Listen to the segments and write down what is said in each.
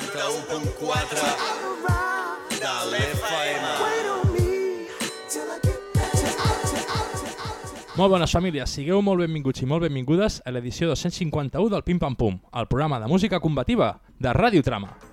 91.4 de l'FM. Molt bones famílies, sigueu molt benvinguts i molt benvingudes a l'edició 251 del Pim Pam Pum, el programa de música combativa de Ràdio Trama.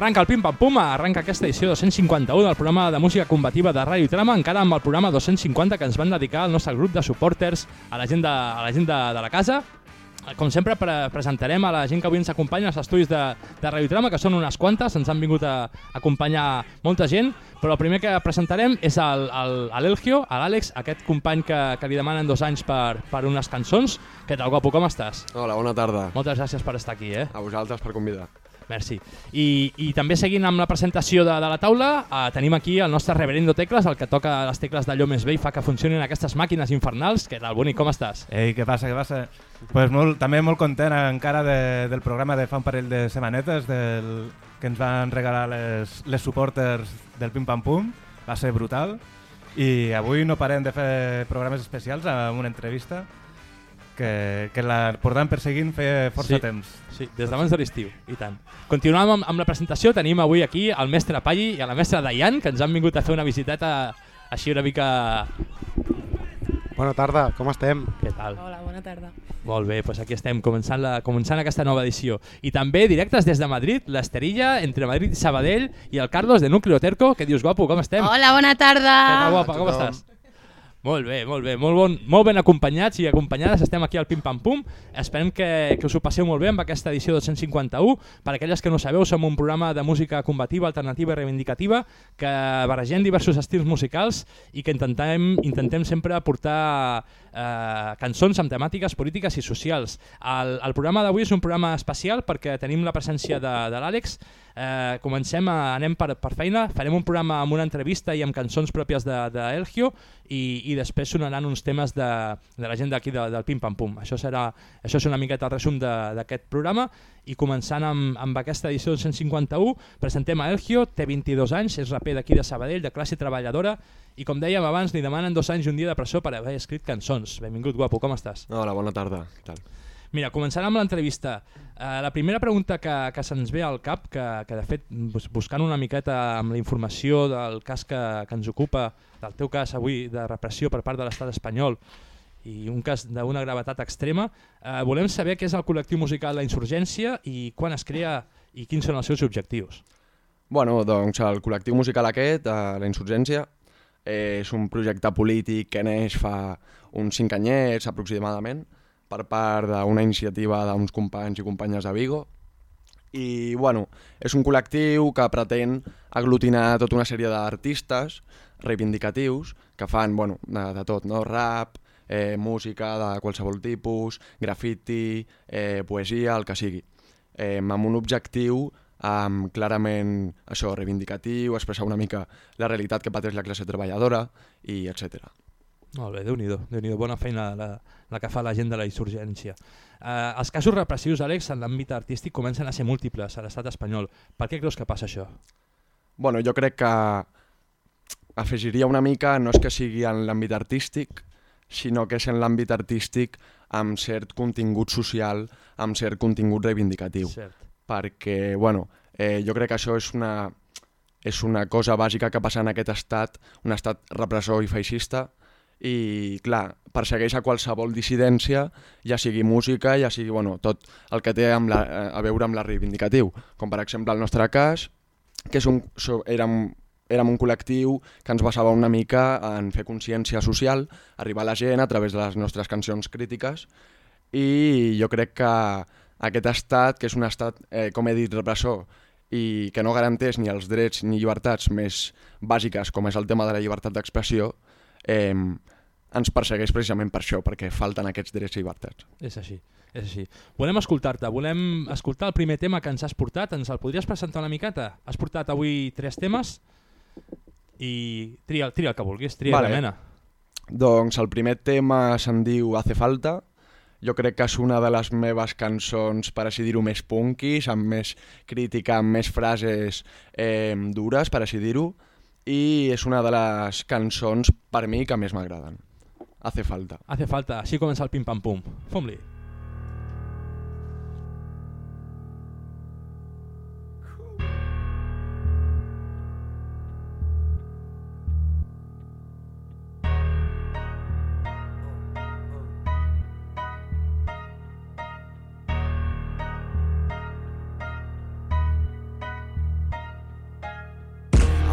Arranca el Pim Pam Pum, arranca aquesta edició 251 del programa de música combativa de Ràdio Trama, encara amb el programa 250 que ens van dedicar al nostre grup de supporters, a la gent de, a la, gent de, de la casa. Com sempre, pre presentarem a la gent que avui ens acompanya als estudis de, de Radio Trama, que són unes quantes, ens han vingut a, a acompanyar molta gent, però el primer que presentarem és el, el, l'Elgio, a l'Àlex, aquest company que, que li demanen dos anys per, per unes cançons. Què tal, guapo, com estàs? Hola, bona tarda. Moltes gràcies per estar aquí, eh? A vosaltres per convidar. Merci. I, I també seguint amb la presentació de, de la taula, eh, tenim aquí el nostre reverendo Tecles, el que toca les tecles d'allò més bé i fa que funcionin aquestes màquines infernals. Què tal, bonic, com estàs? Ei, què passa, què passa? Pues molt, també molt content encara de, del programa de fa un parell de setmanetes del, que ens van regalar les, les supporters del Pim Pam Pum. Va ser brutal. I avui no parem de fer programes especials amb una entrevista que, que la portàvem perseguint feia força Sí. temps. Sí, des d'abans de l'estiu, i tant. Continuem amb, amb la presentació, tenim avui aquí el mestre Palli i a la mestra Dayan, que ens han vingut a fer una visiteta així una mica... Bona tarda, com estem? Què tal? Hola, bona tarda. Molt bé, doncs aquí estem, començant, la, començant aquesta nova edició. I també directes des de Madrid, l'Esterilla, entre Madrid i Sabadell, i el Carlos de Núcleo Terco. Què dius, guapo, com estem? Hola, bona tarda. Què tal, guapa, com estàs? Molt bé, molt bé, molt, bon, molt ben acompanyats i acompanyades, estem aquí al Pim Pam Pum, esperem que, que us ho passeu molt bé amb aquesta edició 251, per aquelles que no sabeu, som un programa de música combativa, alternativa i reivindicativa, que barregem diversos estils musicals i que intentem, intentem sempre portar eh, cançons amb temàtiques polítiques i socials. El, el programa d'avui és un programa especial perquè tenim la presència de, de l'Àlex, Eh, comencem, a, anem per, per feina, farem un programa amb una entrevista i amb cançons pròpies de, de Elgio i, i després sonaran uns temes de, de la gent d'aquí de, del Pim Pam Pum. Això, serà, això és una miqueta el resum d'aquest programa i començant amb, amb aquesta edició 151 presentem a Elgio, té 22 anys, és raper d'aquí de Sabadell, de classe treballadora i com dèiem abans, li demanen dos anys i un dia de presó per haver escrit cançons. Benvingut, guapo, com estàs? Hola, bona tarda. Què tal? Mira, començant amb l'entrevista. Uh, la primera pregunta que, que se'ns ve al cap, que, que de fet bus- buscant una miqueta amb la informació del cas que, que ens ocupa, del teu cas avui de repressió per part de l'estat espanyol i un cas d'una gravetat extrema, uh, volem saber què és el col·lectiu musical La Insurgència i quan es crea i quins són els seus objectius. Bueno, doncs el col·lectiu musical aquest, eh, La Insurgència, eh, és un projecte polític que neix fa uns cinc anyets aproximadament per part d'una iniciativa d'uns companys i companyes de Vigo i bueno, és un col·lectiu que pretén aglutinar tota una sèrie d'artistes reivindicatius que fan bueno, de, de tot, no? rap, eh, música de qualsevol tipus, graffiti, eh, poesia, el que sigui, eh, amb un objectiu um, clarament això reivindicatiu, expressar una mica la realitat que pateix la classe treballadora i etc. Molt bé, déu-n'hi-do, déu nhi déu bona feina la, la que fa la gent de la insurgència. Uh, els casos repressius, Àlex, en l'àmbit artístic comencen a ser múltiples a l'estat espanyol. Per què creus que passa això? Bueno, jo crec que afegiria una mica, no és que sigui en l'àmbit artístic, sinó que és en l'àmbit artístic amb cert contingut social, amb cert contingut reivindicatiu. Cert. perquè bueno, eh, jo crec que això és una, és una cosa bàsica que passa en aquest estat, un estat repressor i feixista, i clar, persegueix a qualsevol dissidència, ja sigui música, ja sigui bueno, tot el que té amb la, a veure amb la reivindicatiu, com per exemple el nostre cas, que és un, érem, érem un col·lectiu que ens basava una mica en fer consciència social, arribar a la gent a través de les nostres cancions crítiques, i jo crec que aquest estat, que és un estat, eh, com he dit, repressor, i que no garanteix ni els drets ni llibertats més bàsiques, com és el tema de la llibertat d'expressió, eh, ens persegueix precisament per això, perquè falten aquests drets i llibertats. És així, és així. Volem escoltar-te, volem escoltar el primer tema que ens has portat, ens el podries presentar una miqueta? Has portat avui tres temes? I tria, tria el que vulguis, tria Vale. la mena. Doncs el primer tema se'n diu Hace falta. Jo crec que és una de les meves cançons, per així dir-ho, més punkis, amb més crítica, amb més frases eh, dures, per així dir-ho, i és una de les cançons, per mi, que més m'agraden. Hace falta. Hace falta, així comença el pim-pam-pum. Fom-li.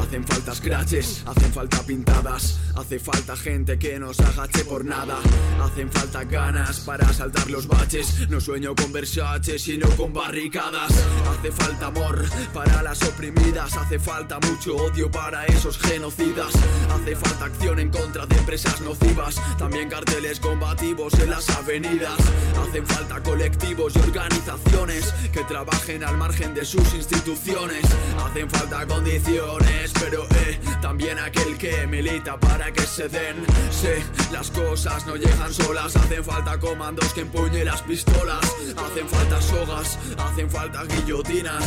Hacen falta scratches, hacen falta pintadas, hace falta gente que nos agache por nada, hacen falta ganas para saltar los baches, no sueño con Versace sino con barricadas, hace falta amor para las oprimidas, hace falta mucho odio para esos genocidas, hace falta acción en contra de empresas nocivas, también carteles combativos en las avenidas, hacen falta colectivos y organizaciones que trabajen al margen de sus instituciones, hacen falta condiciones, pero eh, también aquel que milita para que se den. Sé, las cosas no llegan solas, hacen falta comandos que empuñen las pistolas, hacen falta sogas, hacen falta guillotinas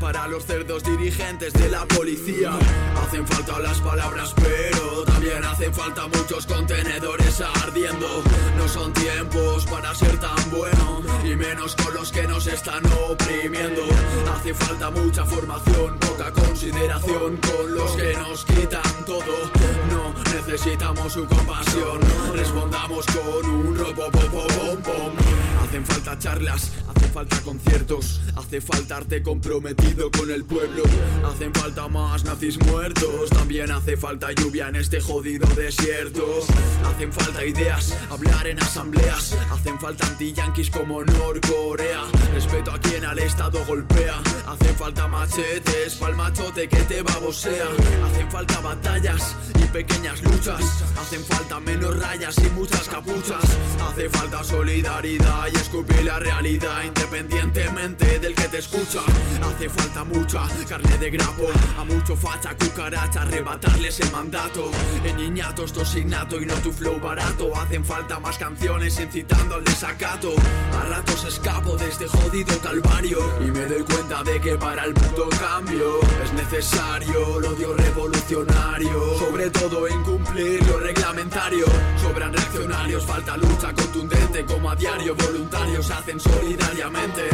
para los cerdos dirigentes de la policía. Hacen falta las palabras, pero también hacen falta muchos contenedores ardiendo. No son tiempos para ser tan bueno, y menos con los que nos están oprimiendo. Hace falta mucha formación, poca consideración con los que nos quitan todo. Necesitamos su compasión, respondamos con un robo pom pom pom. Hacen falta charlas, hacen falta conciertos, hace falta arte comprometido con el pueblo. Hacen falta más nazis muertos, también hace falta lluvia en este jodido desierto. Hacen falta ideas, hablar en asambleas, hacen falta anti-yanquis como Norcorea. Respeto a quien al Estado golpea, hacen falta machetes pa'l machote que te babosea. Hacen falta batallas y pequeñas luchas, hacen falta menos rayas y muchas capuchas. Hace falta solidaridad y escupir la realidad independientemente del que te escucha. Hace falta mucha carne de grapo, a mucho facha, cucaracha, arrebatarles el mandato. En niñatos tosignato y no tu flow barato. Hacen falta más canciones incitando al desacato. A ratos escapo de este jodido calvario y me doy cuenta de que para el puto cambio es necesario el odio revolucionario. Sobre todo incumplir lo reglamentario. Sobran reaccionarios, falta lucha contundente como a diario voluntarios hacen solidariamente.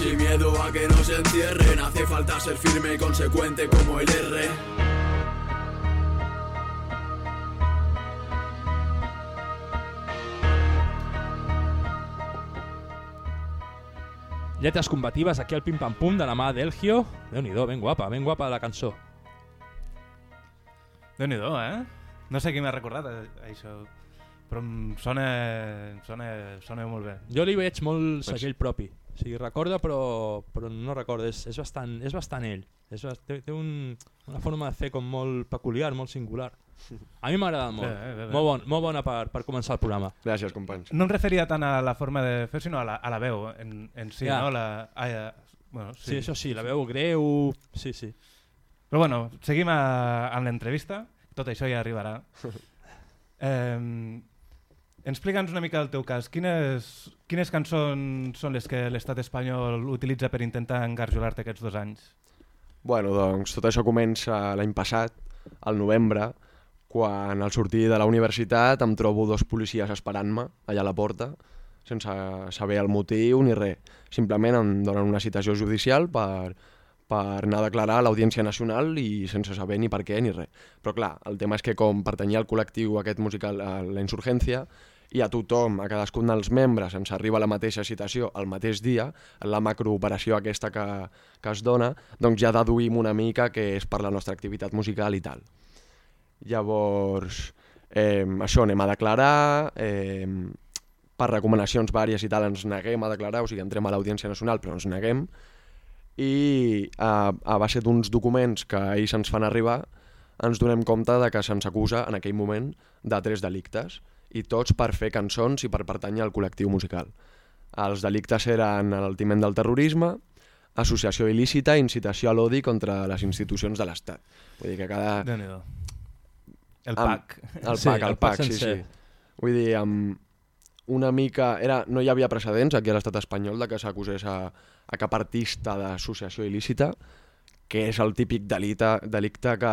Sin miedo a que nos encierren, hace falta ser firme y consecuente como el R. Lletres combatives aquí al pim-pam-pum de la mà d'Elgio. Déu-n'hi-do, ben guapa, ben guapa la cançó. Déu nhi eh? No sé qui m'ha recordat eh, això, però em sona, em sona, sona molt bé. Jo li veig molt Pues- segell propi. O sigui, recorda però, però no recorda, és, és, bastant, és bastant ell. És, bast- té té un, una forma de fer com molt peculiar, molt singular. A mi m'ha agradat molt. Bé, bé, bé. Molt, bon, molt bona per, per començar el programa. Gràcies, companys. No em referia tant a la forma de fer, sinó a la, a la veu en, en si, Ja. no? La, ah, ja. Bueno, Sí. sí, això sí, la veu greu... Sí, sí. Però bueno, seguim a, amb l'entrevista. Tot això ja arribarà. Eh, Explica'ns una mica el teu cas. Quines, quines cançons són les que l'estat espanyol utilitza per intentar engarjolar-te aquests dos anys? Bueno, doncs tot això comença l'any passat, al novembre, quan al sortir de la universitat em trobo dos policies esperant-me allà a la porta, sense saber el motiu ni res. Simplement em donen una citació judicial per, per anar a declarar a l'Audiència Nacional i sense saber ni per què ni res. Però clar, el tema és que com pertanyia al col·lectiu aquest musical a la Insurgència, i a tothom, a cadascun dels membres, ens arriba la mateixa citació el mateix dia, la macrooperació aquesta que, que es dona, doncs ja deduïm una mica que és per la nostra activitat musical i tal. Llavors, eh, això anem a declarar, eh, per recomanacions vàries i tal ens neguem a declarar, o sigui, entrem a l'Audiència Nacional però ens neguem, i a, a base d'uns documents que ells ens fan arribar ens donem compte de que se'ns acusa en aquell moment de tres delictes i tots per fer cançons i per pertànyer al col·lectiu musical. Els delictes eren l'altiment del terrorisme, associació il·lícita i incitació a l'odi contra les institucions de l'Estat. Vull dir que cada... déu nhi El Amb- PAC. El Sí, PAC, el el PAC PAC, sí, sí. Vull dir, amb una mica... Era, no hi havia precedents aquí a l'estat espanyol de que s'acusés a, a cap artista d'associació il·lícita, que és el típic delita, delicte que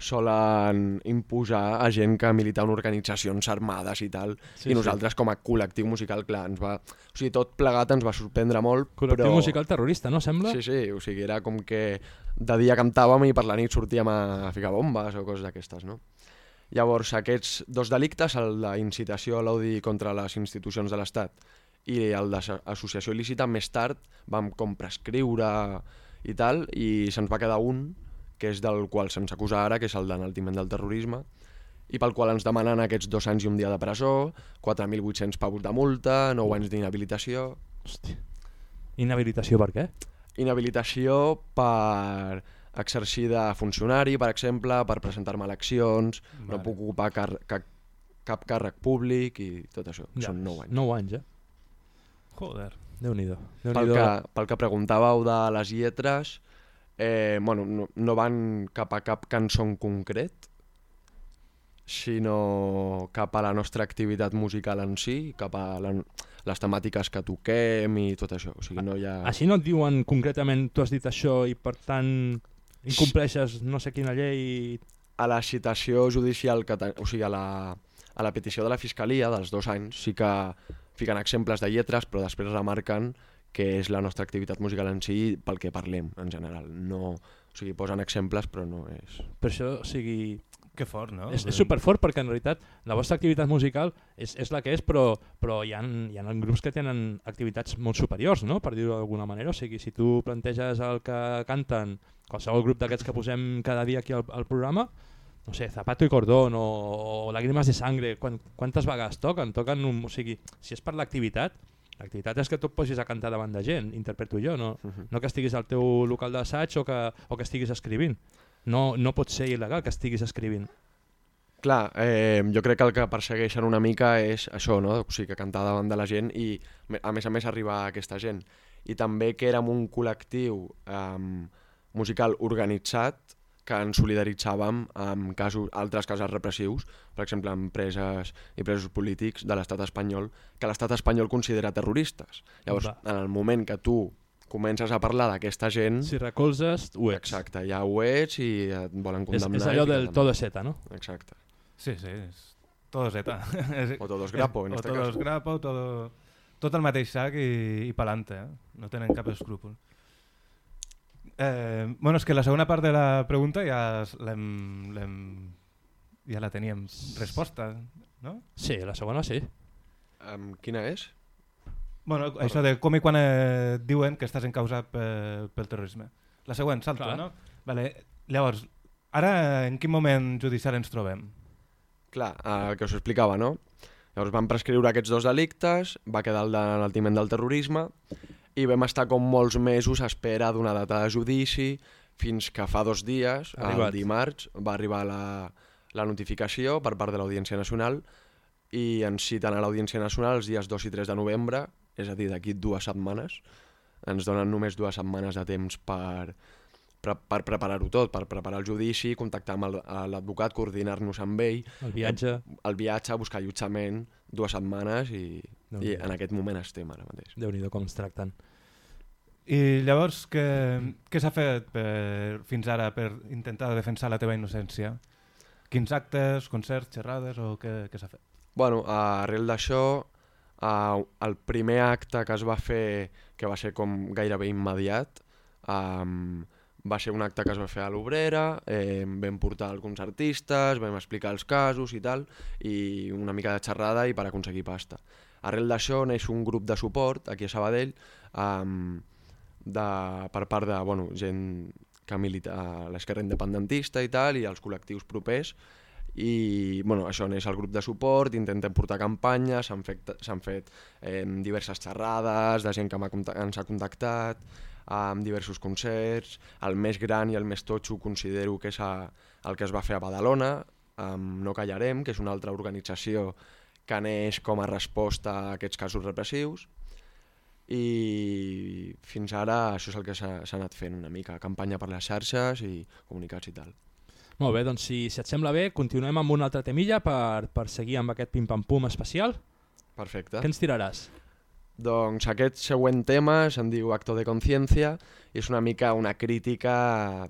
solen imposar a gent que milita en organitzacions armades i tal, Sí, i nosaltres com a col·lectiu musical, clar, ens va... O sigui, tot plegat ens va sorprendre molt, Col·lectiu però... musical terrorista, no sembla? Sí, sí, o sigui, era com que de dia cantàvem i per la nit sortíem a ficar bombes o coses d'aquestes, no? Llavors, aquests dos delictes, el d'incitació a l'odi contra les institucions de l'Estat i el d'associació il·lícita, més tard vam com prescriure i tal, i se'ns va quedar un, que és del qual se'ns acusa ara, que és el d'enaltiment del terrorisme, i pel qual ens demanen aquests dos anys i un dia de presó, 4.800 pavos de multa, 9 anys d'inhabilitació... Hòstia. Inhabilitació per què? Inhabilitació per exercir de funcionari, per exemple, per presentar-me a eleccions, vale. no puc ocupar car cap, cap càrrec públic i tot això. Ja, Són 9 anys. 9 anys, eh? Joder. Déu-n'hi-do. Déu Pel que, pel que preguntàveu de les lletres, eh, bueno, no, no van cap a cap cançó en concret, sinó cap a la nostra activitat musical en si, cap a la, les temàtiques que toquem i tot això. O sigui, no hi ha... Així no et diuen concretament tu has dit això i per tant incompleixes no sé quina llei... a la citació judicial, que ten, o sigui, a la, a la petició de la Fiscalia dels dos anys, sí que fiquen exemples de lletres, però després remarquen que és la nostra activitat musical en si pel que parlem, en general. No, o sigui, posen exemples, però no és... Per això, o sigui, Que fort, no? és, és superfort perquè en realitat la vostra activitat musical és, és la que és, però, però hi, ha, hi ha grups que tenen activitats molt superiors, no? per dir-ho d'alguna manera. O sigui, si tu planteges el que canten qualsevol grup d'aquests que posem cada dia aquí al, al programa, no sé, Zapato i Cordón o, o Lágrimas de Sangre, quan, quantes vegades toquen? toquen un, o sigui, si és per l'activitat, l'activitat és que tu et posis a cantar davant de gent, interpreto jo, no, no que estiguis al teu local d'assaig o, que, o que estiguis escrivint. No, no pot ser il·legal que estiguis escrivint. Clar, eh, jo crec que el que persegueixen una mica és això, no? o sigui, que cantar davant de la gent i a més a més arribar a aquesta gent. I també que érem un col·lectiu eh, musical organitzat que ens solidaritzàvem amb casos, altres casos repressius, per exemple, amb preses i presos polítics de l'estat espanyol, que l'estat espanyol considera terroristes. Llavors, Va. en el moment que tu comences a parlar d'aquesta gent, Si recolzes, ho ets. exacte, ja ho ets i et volen És, condemnar. és i allò del todo Z, no? Exacte. Sí, sí, és todo Z. O todos grapo, en o este todos caso. grapo, todo, tot el mateix sac i, i pelante, eh? no tenen cap escrúpol. Eh, bueno, és que la segona part de la pregunta ja l'hem- ja la teníem resposta, no? Sí, la segona sí. Um, quina és? Bueno, això de com i quan eh, diuen que estàs encausat per, pel terrorisme. La següent, salta, Clar. no? Vale. Llavors, ara en quin moment judicial ens trobem? Clar, el que us explicava, no? Llavors van prescriure aquests dos delictes, va quedar el d'enaltiment del terrorisme i vam estar com molts mesos a espera d'una data de judici fins que fa dos dies, arribat. el dimarts, va arribar la, la notificació per part de l'Audiència Nacional i ens citen a l'Audiència Nacional els dies 2 i 3 de novembre, és a dir, d'aquí dues setmanes. Ens donen només dues setmanes de temps per, per, per preparar-ho tot, per preparar el judici, contactar amb l'advocat, coordinar-nos amb ell, El viatge... el viatge, buscar allotjament, dues setmanes i, i en aquest moment estem ara mateix. déu nhi com ens tracten. I llavors, què, què s'ha fet per, fins ara per intentar defensar la teva innocència? Quins actes, concerts, xerrades o què, què s'ha fet? Bueno, arrel d'això, eh, el primer acte que es va fer, que va ser com gairebé immediat, um, va ser un acte que es va fer a l'Obrera, eh, vam portar alguns artistes, vam explicar els casos i tal, i una mica de xerrada i per aconseguir pasta. Arrel d'això neix un grup de suport aquí a Sabadell um, de, per part de bueno, gent que milita a l'esquerra independentista i tal, i els col·lectius propers, i bueno, això neix el grup de suport, intentem portar campanyes, s'han fet, fet eh, diverses xerrades de gent que conta- ens ha contactat, amb diversos concerts, el més gran i el més totxo considero que és a, el que es va fer a Badalona, amb No Callarem, que és una altra organització que neix com a resposta a aquests casos repressius, i fins ara això és el que s'ha anat fent una mica, campanya per les xarxes i comunicats i tal. Molt bé, doncs si, si et sembla bé, continuem amb una altra temilla per, per seguir amb aquest pim-pam-pum especial. Perfecte. Què ens tiraràs? Doncs aquest següent tema se'n diu Acto de Conciencia i és una mica una crítica,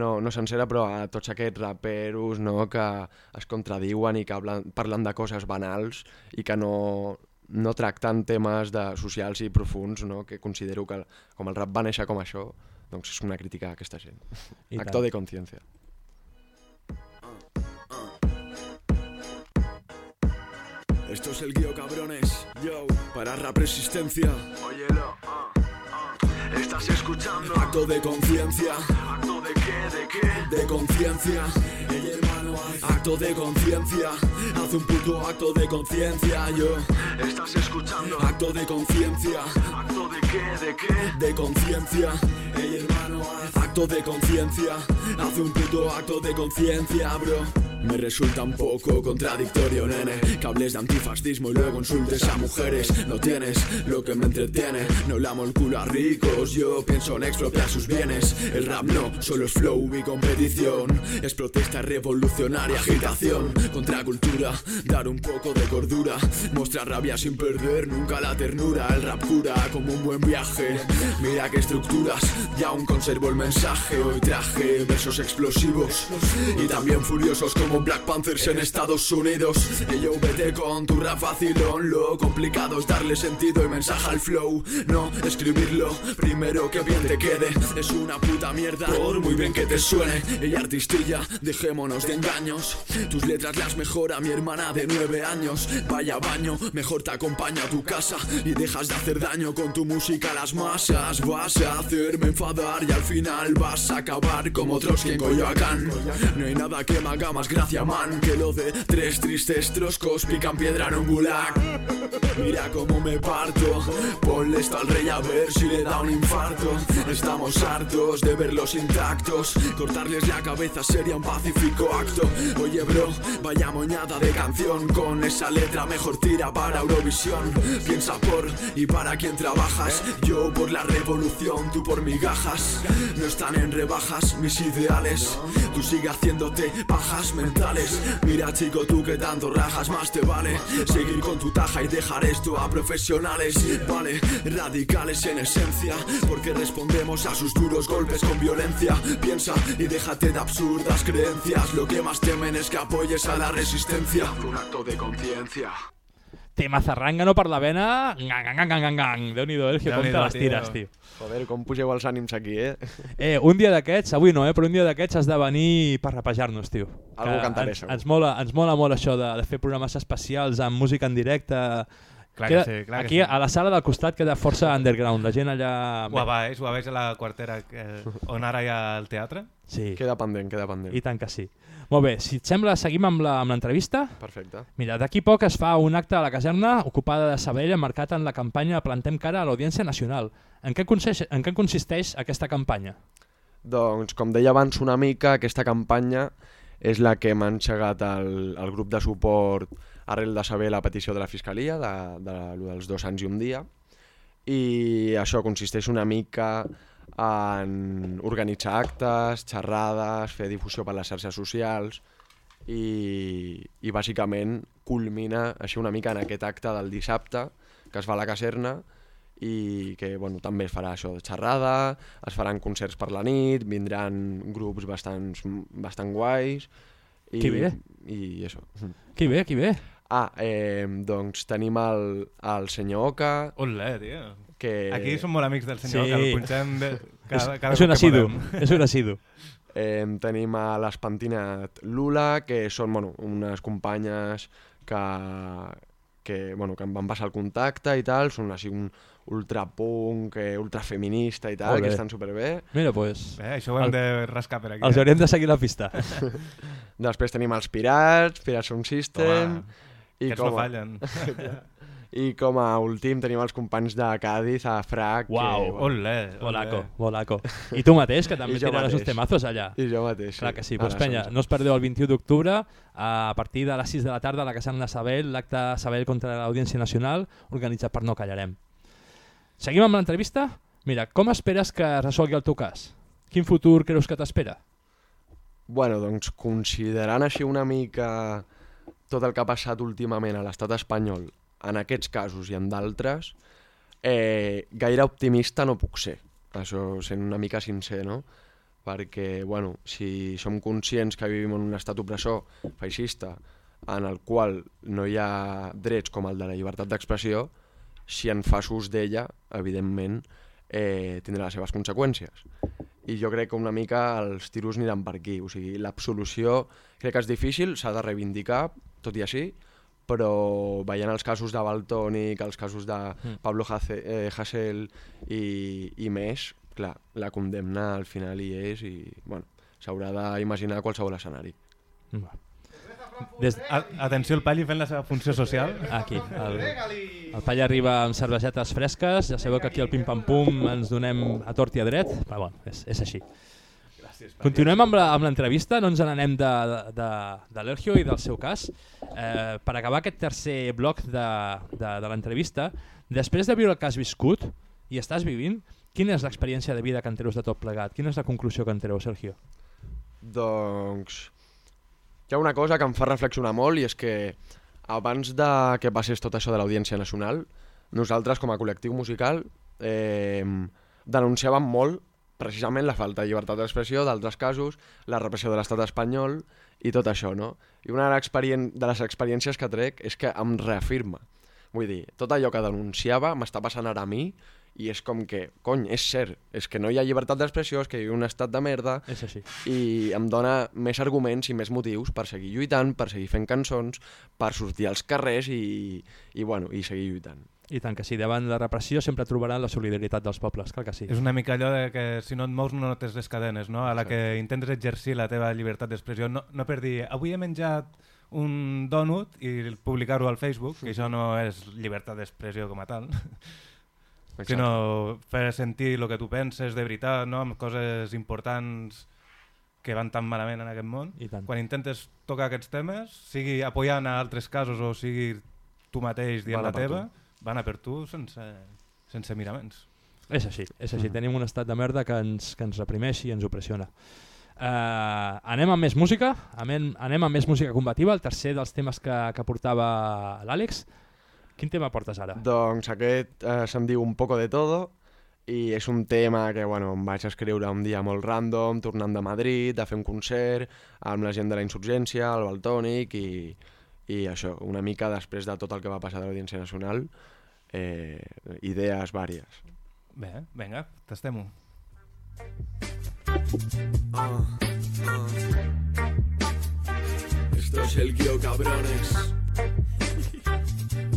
no, no sencera, però a tots aquests raperos no, que es contradiuen i que hablen, parlen de coses banals i que no, no tracten temes de socials i profuns, no, que considero que com el rap va néixer com això, doncs és una crítica a aquesta gent. I Acto tant. de Conciencia. Esto es el guío, cabrones. Yo, para rap resistencia. Óyelo. ah, ah. Estás escuchando. Acto de conciencia. ¿Acto de qué? ¿De qué? De conciencia. El hermano acto de conciencia. Hace un puto acto de conciencia. Yo. Estás escuchando. Acto de conciencia. ¿Acto de qué? ¿De qué? De conciencia. El hermano acto de conciencia. Hace un puto acto de conciencia, bro. Me resulta un poco contradictorio, nene. Que hables de antifascismo y luego insultes a mujeres. No tienes lo que me entretiene. No lamo el culo a ricos. Yo pienso en expropiar sus bienes. El rap no, solo es flow y competición. Es protesta revolucionaria, agitación. Contra cultura, dar un poco de cordura. Mostrar rabia sin perder nunca la ternura. El rap cura como un buen viaje. Mira qué estructuras, ya aún conservo mensaje Hoy traje versos explosivos Y también furiosos como Black Panthers en Estados Unidos. Y yo vete con tu rap vacilón Lo complicado es darle sentido y mensaje al flow No escribirlo. Primero que bien te quede Es una puta mierda por muy bien que te suene. Ella artistilla, dejémonos de engaños. Tus letras las mejora mi hermana de nueve años. Vaya baño, mejor te acompaño a tu casa. Y dejas de hacer daño con tu música a las masas. Vas a hacerme enfadar y al final vas a acabar como Trotsky en Coyoacán. No hay nada que me haga más gracia, man Que lo de tres tristes troscos pican piedra en un gulag. Mira cómo me parto Ponle esto al rey a ver si le da un infarto. Estamos hartos de verlos intactos Cortarles la cabeza sería un pacífico acto. Oye bro, vaya moñada de canción Con esa letra mejor tira para Eurovisión. Piensa por y para quién trabajas Yo por la revolución, tú por migajas No están en rebajas mis ideales. Tú sigue haciéndote pajas mentales. Mira chico, tú que rajas más te vale. Seguir con tu taja y dejar esto a profesionales. Vale, radicales en esencia Porque respondemos a sus duros golpes con violencia. Piensa y déjate de absurdas creencias. Lo que más temen es que apoyes a la resistencia. Un acto de conciencia Tema zarrangano per la vena, gang, gang, gang, gang, gang. Déu-n'hi-do, Elgio, com te les tires, tio. Joder, com pugeu els ànims aquí, eh? Eh, un dia d'aquests, avui no, eh, però un dia d'aquests has de venir per rapejar-nos, tio. Algú Que cantaré, ens, segur. ens, mola, ens mola molt això de, de fer programes especials amb música en directe. Clar Queda, que sí, clar que aquí sí. a la sala del costat queda força underground, la gent allà... A baix a la quartera que, on ara hi ha el teatre. Sí, Queda pendent, queda pendent. i tant que sí. Molt bé, si et sembla, seguim amb l'entrevista. Perfecte. Mira, d'aquí poc es fa un acte a la caserna ocupada de Sabella marcat en la campanya Plantem cara a l'Audiència Nacional. En què, consisteix, en què consisteix aquesta campanya? Doncs, com deia abans una mica, aquesta campanya és la que m'ha engegat el, el grup de suport arrel de saber la petició de la Fiscalia, de, de, lo dels dos anys i un dia, i això consisteix una mica en organitzar actes, xerrades, fer difusió per les xarxes socials i, i bàsicament culmina així una mica en aquest acte del dissabte que es fa a la caserna i que bueno, també es farà això de xerrada, es faran concerts per la nit, vindran grups bastant, bastant guais i, Que bé. i això. Qui ve, qui ve? Ah, eh, doncs tenim el, el senyor Oca, Olé, tio. Que Aquí som molt amics del senyor, Sí. que el punxem de, cada, cada és un assidu, és un assidu. eh, tenim a l'Espantinat Lula, que són bueno, unes companyes que, que, bueno, que em van passar el contacte i tal, són així un ultrapunk, eh, ultrafeminista i tal, que estan superbé. Mira, doncs, Bé, això ho hem El- de rascar per aquí. els eh? hauríem de seguir la pista. Després tenim els Pirats, Pirats Sound System, Home, i, no com a, fallen. i com a últim tenim els companys de Cádiz, a Frac, Uau, que, bueno, Olé, Bolaco, bolaco. I tu mateix, que també tiraràs uns temazos allà. i jo mateix. Clar que sí, doncs penya, 11. no us perdeu el 21 d'octubre a partir de les 6 de la tarda a la caserna de Sabell, l'acte Sabell contra l'Audiència Nacional organitzat per No Callarem. Seguim amb l'entrevista? Mira, com esperes que es resolgui el teu cas? Quin futur creus que t'espera? Bueno, doncs considerant així una mica tot el que ha passat últimament a l'estat espanyol, en aquests casos i en d'altres, eh, gaire optimista no puc ser. Això sent una mica sincer, no? Perquè, bueno, si som conscients que vivim en un estat opressor, feixista, en el qual no hi ha drets com el de la llibertat d'expressió, si en fas ús d'ella, evidentment, eh, tindrà les seves conseqüències. I jo crec que una mica els tiros aniran per aquí. O sigui, l'absolució crec que és difícil, s'ha de reivindicar, tot i així, però veient els casos de Baltònic, els casos de Mm. Pablo Hace- eh, Hasél i, i més, clar, la condemna al final hi és i bueno, s'haurà d'imaginar qualsevol escenari. Va. Des... A Atenció, el Palli fent la seva funció social. Aquí, el, el Pall arriba amb cervesetes fresques, ja sabeu que aquí al Pim Pam Pum ens donem a tort i a dret, però bueno, és, és així. Continuem amb la- amb l'entrevista, no ens n'anem de, de, de l'Elgio i del seu cas. Eh, per acabar aquest tercer bloc de, de, de l'entrevista, després de viure el que has viscut i estàs vivint, quina és l'experiència de vida que en treus de tot plegat? Quina és la conclusió que en treus, Sergio? Doncs hi ha una cosa que em fa reflexionar molt i és que abans de que passés tot això de l'Audiència Nacional, nosaltres com a col·lectiu musical eh, denunciàvem molt precisament la falta de llibertat d'expressió, d'altres casos, la repressió de l'estat espanyol i tot això, no? I una de, les experiències que trec és que em reafirma. Vull dir, tot allò que denunciava m'està passant ara a mi i és com que, cony, és cert, és que no hi ha llibertat d'expressió, és que hi ha un estat de merda És així. i em dona més arguments i més motius per seguir lluitant, per seguir fent cançons, per sortir als carrers i, i, bueno, i seguir lluitant. I tant que sí, davant la repressió sempre trobaran la solidaritat dels pobles, clar que sí. És una mica allò de que si no et mous no notes les cadenes, no? A la Exacte. que intentes exercir la teva llibertat d'expressió. No, no per dir, avui he menjat un donut i publicar-ho al Facebook, que això no és llibertat d'expressió com a tal, Exacte. sinó fer sentir el que tu penses de veritat, no? amb coses importants que van tan malament en aquest món. Quan intentes tocar aquests temes, sigui apoyant a altres casos o sigui tu mateix dient Van a la teva, van a per tu sense, sense miraments. És així, és així. Mhm. Tenim un estat de merda que ens, que ens reprimeix i ens opressiona. Uh, anem amb més música, anem, anem amb més música combativa, el tercer dels temes que, que portava l'Àlex. Quin tema portes ara? Doncs aquest eh, se'n diu Un poco de todo i és un tema que bueno, em vaig escriure un dia molt random, tornant de Madrid, a fer un concert amb la gent de la insurgència, el Baltònic i, i això, una mica després de tot el que va passar de l'Audiència Nacional, eh, idees vàries. Bé, vinga, tastem-ho. Ah, ah. Esto es el guío, cabrones.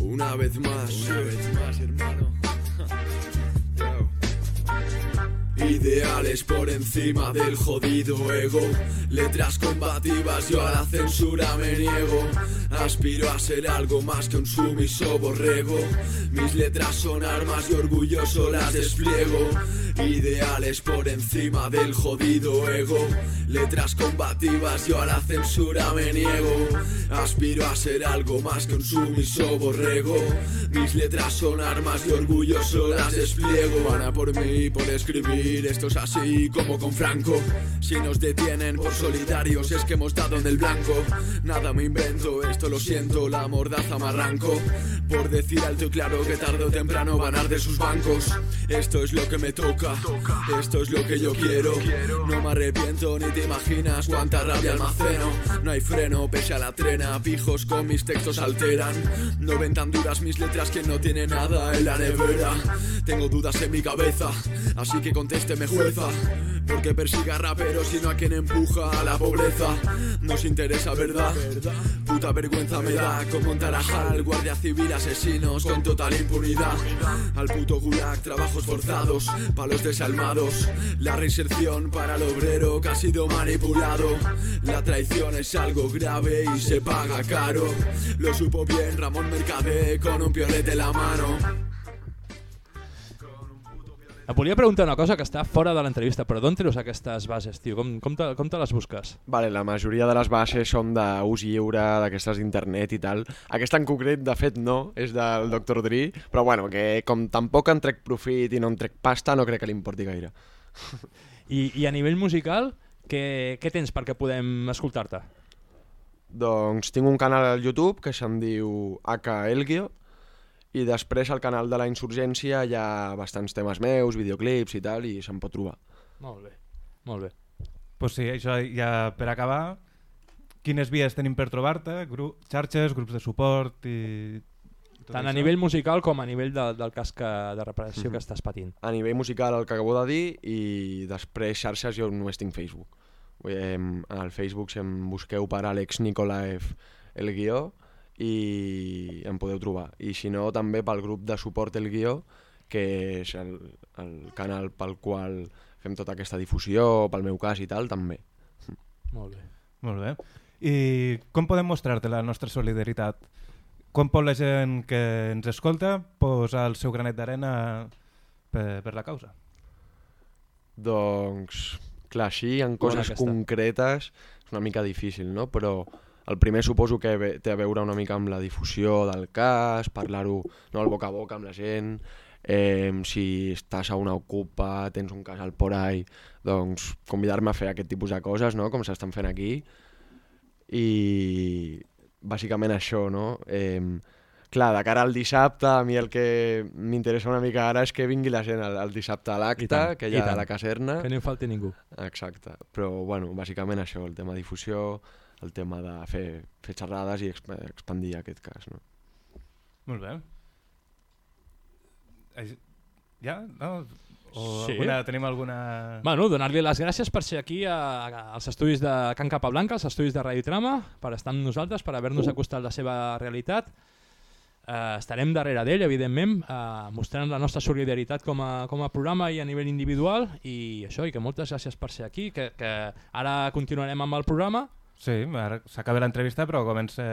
Una vez más, una vez más, hermano. Ideales por encima del jodido ego. Letras combativas, yo a la censura me niego. Aspiro a ser algo más que un sumiso borrego. Mis letras son armas y orgulloso las despliego. Ideales por encima del jodido ego. Letras combativas, yo a la censura me niego. Aspiro a ser algo más que un sumiso borrego. Mis letras son armas y orgulloso las despliego. Van a por mí, por escribir, esto es así como con Franco. Si nos detienen por solidarios, es que hemos dado en el blanco. Nada me invento, esto lo siento, la mordaza me arranco. Por decir alto y claro que tarde o temprano van a arder sus bancos. Esto es lo que me toca, esto es lo que yo quiero. No me arrepiento ni te imaginas cuánta rabia almaceno. No hay freno, pese a la trena, pijos con mis textos alteran. No ven tan duras mis letras que no tiene nada en la nevera. Tengo dudas en mi cabeza, así que contésteme jueza. Porque persiga raperos sino a quien empuja a la pobreza. Nos interesa, ¿verdad? Puta vergüenza me da como un tarajal, guardia civil, asesinos con total impunidad. Al puto gulag, trabajos forzados, palos desalmados. La reinserción para el obrero que ha sido manipulado. La traición es algo grave y se paga caro. Lo supo bien Ramón Mercadé con un piolete en la mano. Et volia preguntar una cosa que està fora de l'entrevista, però d'on treus aquestes bases, tio? Com, com, te, com te les busques? Vale, la majoria de les bases són d'ús lliure, d'aquestes d'internet i tal. Aquesta en concret, de fet, no, és del Dr. Dre, però bueno, que com tampoc en trec profit i no en trec pasta, no crec que li importi gaire. I, I a nivell musical, què, què tens perquè podem escoltar-te? Doncs tinc un canal al YouTube que se'm diu H. Elgio, i després al canal de la Insurgència hi ha bastants temes meus, videoclips i tal, i se'n pot trobar. Molt bé, molt bé. Pues sí, això ja per acabar, quines vies tenim per trobar-te? Gru xarxes, grups de suport i... tot Tant a nivell musical com a nivell de, del cas que, de reparació Mhm. que estàs patint. A nivell musical el que acabo de dir i després xarxes jo només tinc Facebook. Vull dir, em- al Facebook si em busqueu per Àlex Nikolaev el guió i em podeu trobar. I si no també pel grup de suport el guió que és el, el canal pel qual fem tota aquesta difusió, pel meu cas i tal, també. Molt bé. Molt bé. I com podem mostrar-te la nostra solidaritat? Com pot la gent que ens escolta posar el seu granet d'arena per, per la causa? Doncs, clar, així en coses concretes és una mica difícil, no? Però el primer suposo que té a veure una mica amb la difusió del cas, parlar-ho no, al boca a boca amb la gent, eh, si estàs a una ocupa, tens un cas al por ahí, doncs convidar-me a fer aquest tipus de coses, no? com s'estan fent aquí. I bàsicament això, no? Eh, clar, de cara al dissabte, a mi el que m'interessa una mica ara és que vingui la gent el, el dissabte a l'acte, que hi ha a la caserna. Que no hi falti ningú. Exacte, però bueno, bàsicament això, el tema difusió, el tema de fer, fer xerrades i exp expandir aquest cas. No? Molt bé. Ja? No? O Sí. alguna, tenim alguna... Bueno, donar-li les gràcies per ser aquí a, a, als estudis de Can Capablanca, als estudis de Radio Trama, per estar amb nosaltres, per haver-nos acostat la seva realitat. Eh, estarem darrere d'ell, evidentment, eh, mostrant la nostra solidaritat com a, com a programa i a nivell individual i això, i que moltes gràcies per ser aquí, que, que ara continuarem amb el programa. Sí, ara s'acaba l'entrevista però comença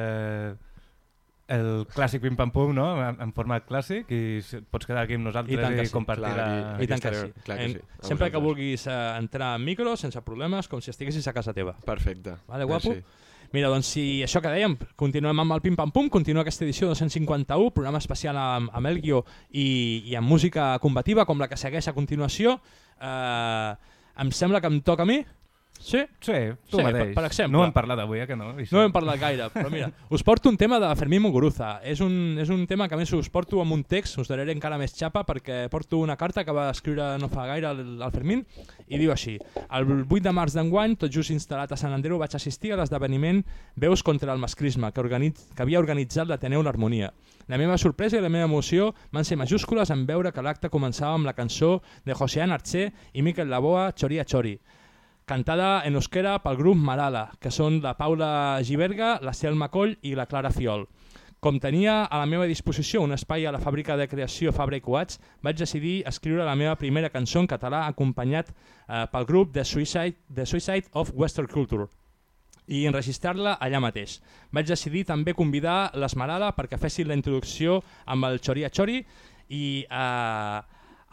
el clàssic pim pam pum, no? En, en format clàssic i si- pots quedar aquí amb nosaltres I tant que i sí, compartir clar, la... i- I tant que sí. clar que sí, sempre que vulguis eh, entrar en micro, sense problemes, com si estiguessis a casa teva. Perfecte. Vale, guapo? Merci. Mira, doncs si això que dèiem, continuem amb el Pim Pam Pum, continua aquesta edició 251, programa especial amb, amb Elgio i, i amb música combativa, com la que segueix a continuació. Eh, em sembla que em toca a mi? Sí? Sí, tu Sí, mateix. per- per exemple. No hem parlat avui, eh, que no? Això. No hem parlat gaire, però mira, us porto un tema de Fermín Muguruza. És un, és un tema que a més us porto amb un text, us daré encara més xapa perquè porto una carta que va escriure no fa gaire el, el Fermín i diu així El 8 de març d'enguany, tot just instal·lat a Sant Andreu, vaig assistir a l'esdeveniment Veus contra el masclisme que, organitz, que havia organitzat l'Ateneu l'Harmonia. La meva sorpresa i la meva emoció van ser majúscules en veure que l'acte començava amb la cançó de José Arché i Miquel Laboa, Chori a Chori cantada en euskera pel grup Marala, que són la Paula Giberga, la Selma Coll i la Clara Fiol. Com tenia a la meva disposició un espai a la fàbrica de creació Fabra i Coats, vaig decidir escriure la meva primera cançó en català acompanyat eh, pel grup The Suicide, The Suicide of Western Culture i enregistrar-la allà mateix. Vaig decidir també convidar l'Esmerada perquè fessin la introducció amb el Chori a i eh,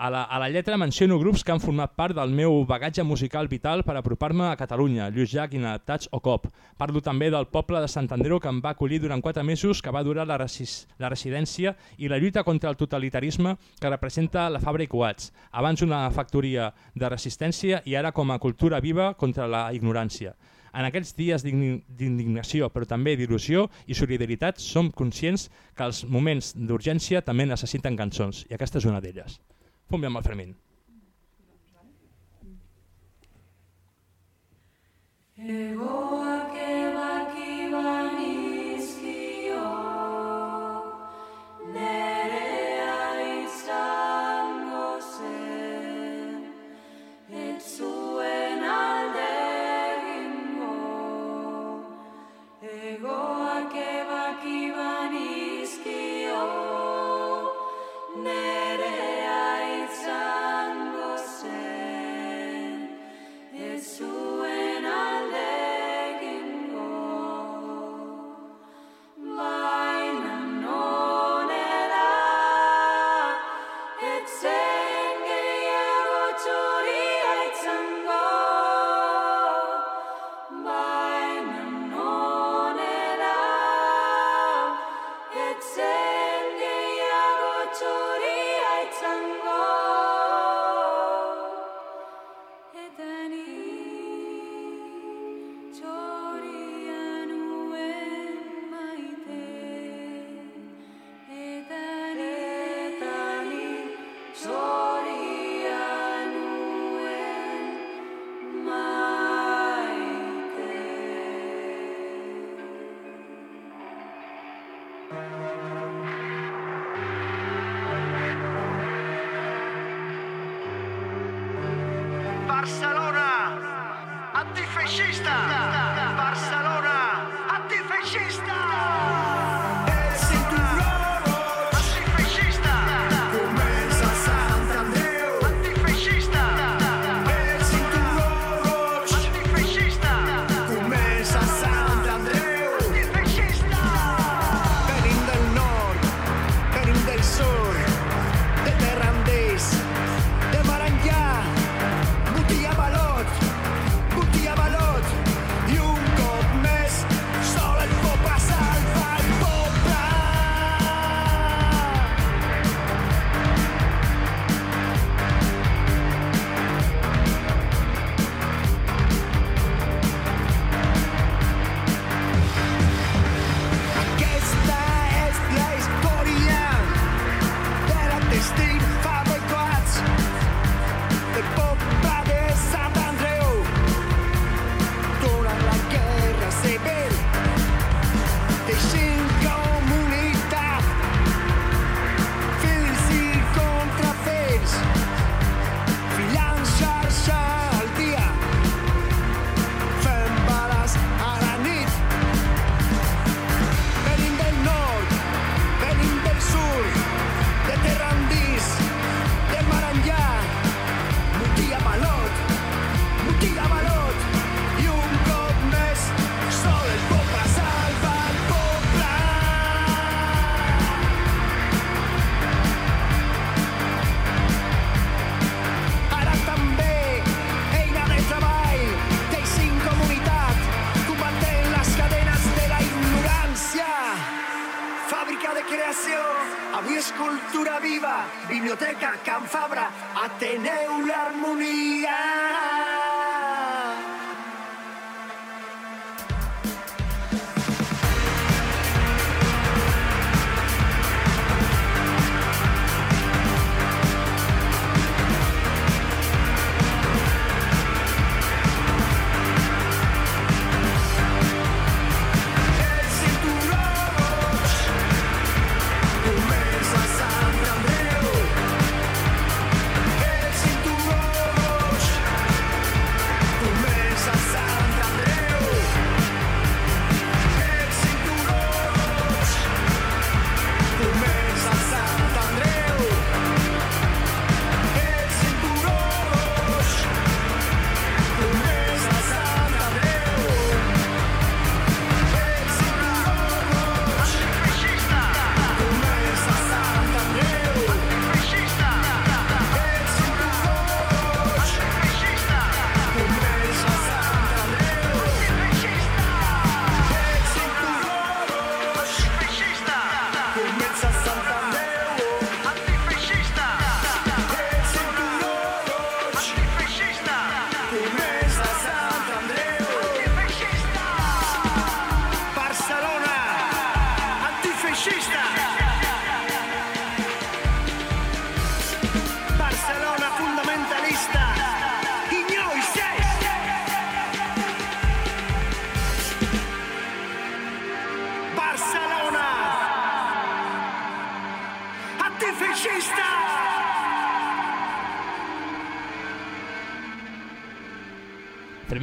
a la, a la lletra menciono grups que han format part del meu bagatge musical vital per apropar-me a Catalunya, Lluís Llach, Inadaptats o COP. Parlo també del poble de Sant Andreu que em va acollir durant quatre mesos que va durar la, resis, la residència i la lluita contra el totalitarisme que representa la Fabra i Coats, abans una factoria de resistència i ara com a cultura viva contra la ignorància. En aquests dies d'indignació, però també d'il·lusió i solidaritat, som conscients que els moments d'urgència també necessiten cançons, i aquesta és una d'elles. Fum amb el Fermín. Egoak ebakiban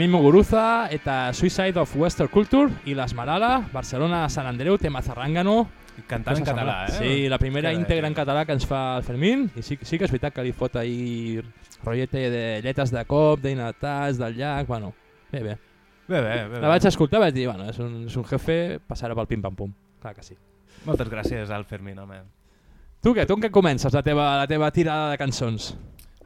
Fermín Muguruza eta Suicide of Western Culture i l'Esmerala, Barcelona, Sant Andreu, tema Zarrangano. Cantant en català, eh? Sí, la primera íntegra en català que ens fa el Fermín, i sí, sí que és veritat que li fot ahir rotllete de lletres de cop, d'inatats, del llac, bueno, bé, bé. Bé, bé, bé. La vaig escoltar i vaig dir, bueno, és un, és un jefe, passarà pel pim-pam-pum. Clar que sí. Moltes gràcies al Fermín, home. Tu què? Tu en què comences la teva, la teva tirada de cançons?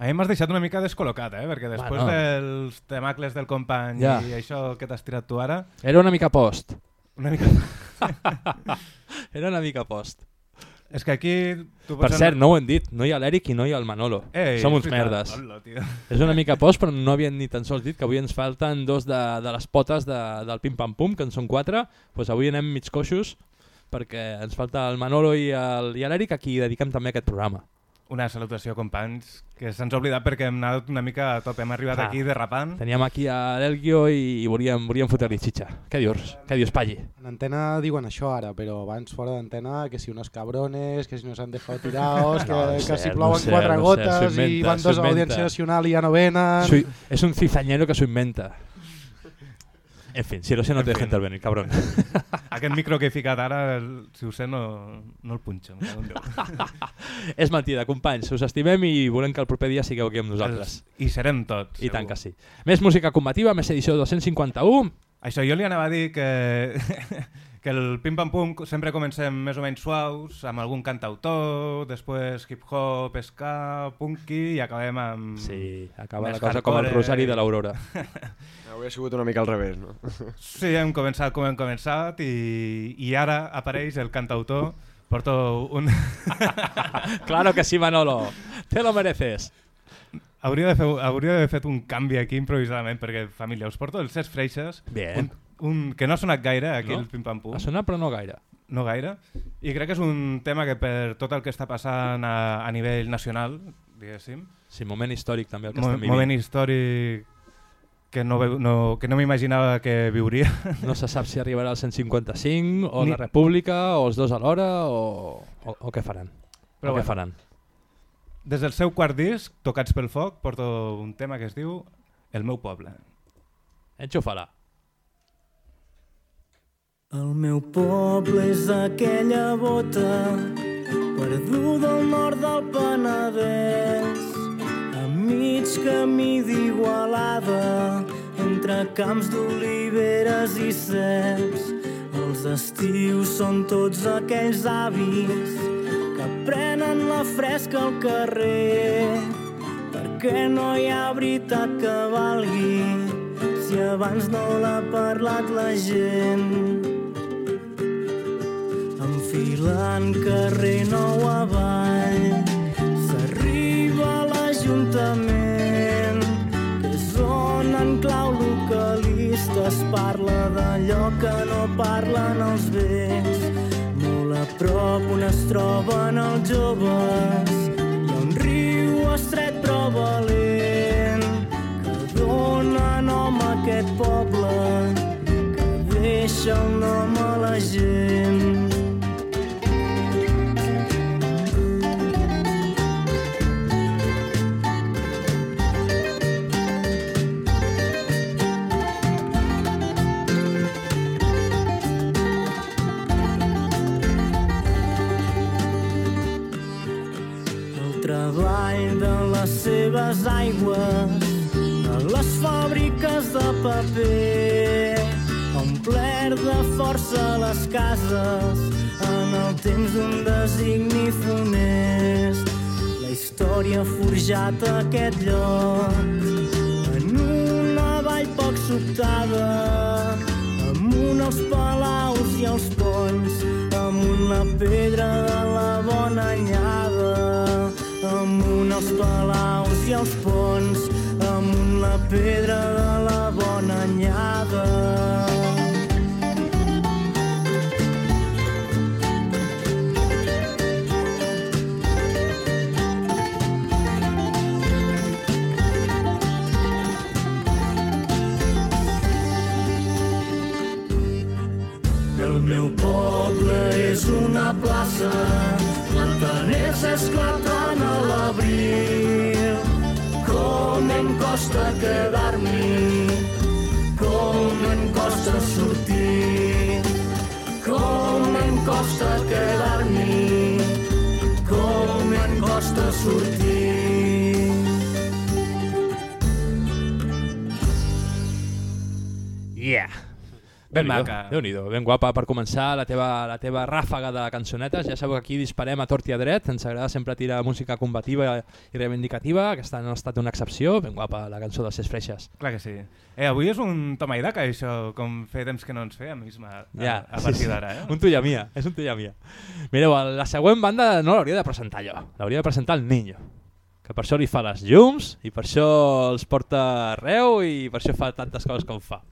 A mi m'has deixat una mica descol·locat, eh? Perquè després Bueno. dels temacles del company Ja. i això que t'has tirat tu ara, Era una mica post. una mica... Era una mica post. És que aquí... Tu Per cert, no ho hem dit, no hi ha l'Eric i no hi ha el Manolo. Ei, Som uns merdes. Tio. És una mica post, però no havien ni tan sols dit que avui ens falten dos de, de les potes de, del pim-pam-pum, que en són quatre. Pues avui anem mig coixos perquè ens falta el Manolo i l'Eric a qui dediquem també aquest programa. Una salutació, companys, que se'ns ha oblidat perquè hem anat una mica a tope. Hem arribat Ah. aquí derrapant. Teníem aquí a l'Elgio i, i volíem, volíem fotre-li xitxa. Què dius? Què dius, Palli? En antena diuen això ara, però abans fora d'antena que si unos cabrones, que si nos han dejado tirados, que, No, no que sé, si no plouen sé, quatre no sé, gotes i inventa, van s'ho dos a l'Audiència Nacional i ja no venen. Sui, és un cizañero que s'ho inventa. En fin, si Erosió no En te deja intervenir, cabrón. Aquest micro que he ficat ara, el- si ho sé, no, no el punxo. És mentida, companys, us estimem i volem que el proper dia sigueu aquí amb nosaltres. I serem tots. I tant segur. que sí. Més música combativa, més edició 251. Això jo li anava a dir que, que el Pim Pam Pum sempre comencem més o menys suaus, amb algun cantautor, després hip-hop, ska, punky i acabem amb... Sí, acaba la cosa com el rosari de l'Aurora. Avui ha sigut una mica al revés, no? Sí, hem començat com hem començat i, i ara apareix el cantautor. Porto un... claro que sí, Manolo. Te lo mereces. hauria de fer, hauria d'haver fet un canvi aquí improvisadament perquè, família, us porto els Ses Freixes, Bien. un, un, que no ha sonat gaire aquí No? el Pim Pam Pum. Ha sonat però no gaire. No gaire. I crec que és un tema que per tot el que està passant a, a nivell nacional, diguéssim, Sí, moment històric també el que mo estem vivint. moment històric que no, no, que no m'imaginava que viuria. No se sap si arribarà al 155 o Ni- la República o els dos alhora o, o, o què faran. Però o què bueno. faran. Des del seu quart disc, Tocats pel foc, porto un tema que es diu El meu poble. Enxufa-la. El meu poble és aquella bota perduda al nord del Penedès a mig camí d'Igualada entre camps d'oliveres i ceps els estius són tots aquells avis que prenen la fresca al carrer. Perquè no hi ha veritat que valgui si abans no l'ha parlat la gent enfilant carrer nou avall. S'arriba a l'Ajuntament és on en clau localista es parla d'allò que no parlen els vells molt a prop on es troben els joves ha un riu estret però valent que dona nom a aquest poble que deixa el nom a la gent seves aigües a les fàbriques de paper omplert de força les cases en el temps d'un designi funest. La història ha forjat aquest lloc en una vall poc sobtada amunt els palaus i els ponts amunt la pedra de la bona anyada amunt els palaus els ponts amunt la pedra de la bona anyada. El meu poble és una plaça, plataners esclatant a costa quedar-m'hi, com em costa sortir, com em costa quedar-m'hi, com em costa sortir. Ben maca. Déu-n'hi-do, ben guapa per començar la teva, la teva ràfaga de cançonetes. Ja sabeu que aquí disparem a tort i a dret, ens agrada sempre tirar música combativa i reivindicativa, aquesta no ha estat una excepció, ben guapa la cançó dels Ses Freixes. Clar que sí. Eh, avui és un toma i daca, això, com feia temps que no ens fèiem, Isma, a, Ja, a sí, partir sí. d'ara. Eh? Un tuya mia, és un tuya mia. Mireu, la següent banda no l'hauria de presentar jo, l'hauria de presentar el Niño, que per això li fa les llums i per això els porta arreu i per això fa tantes coses com fa.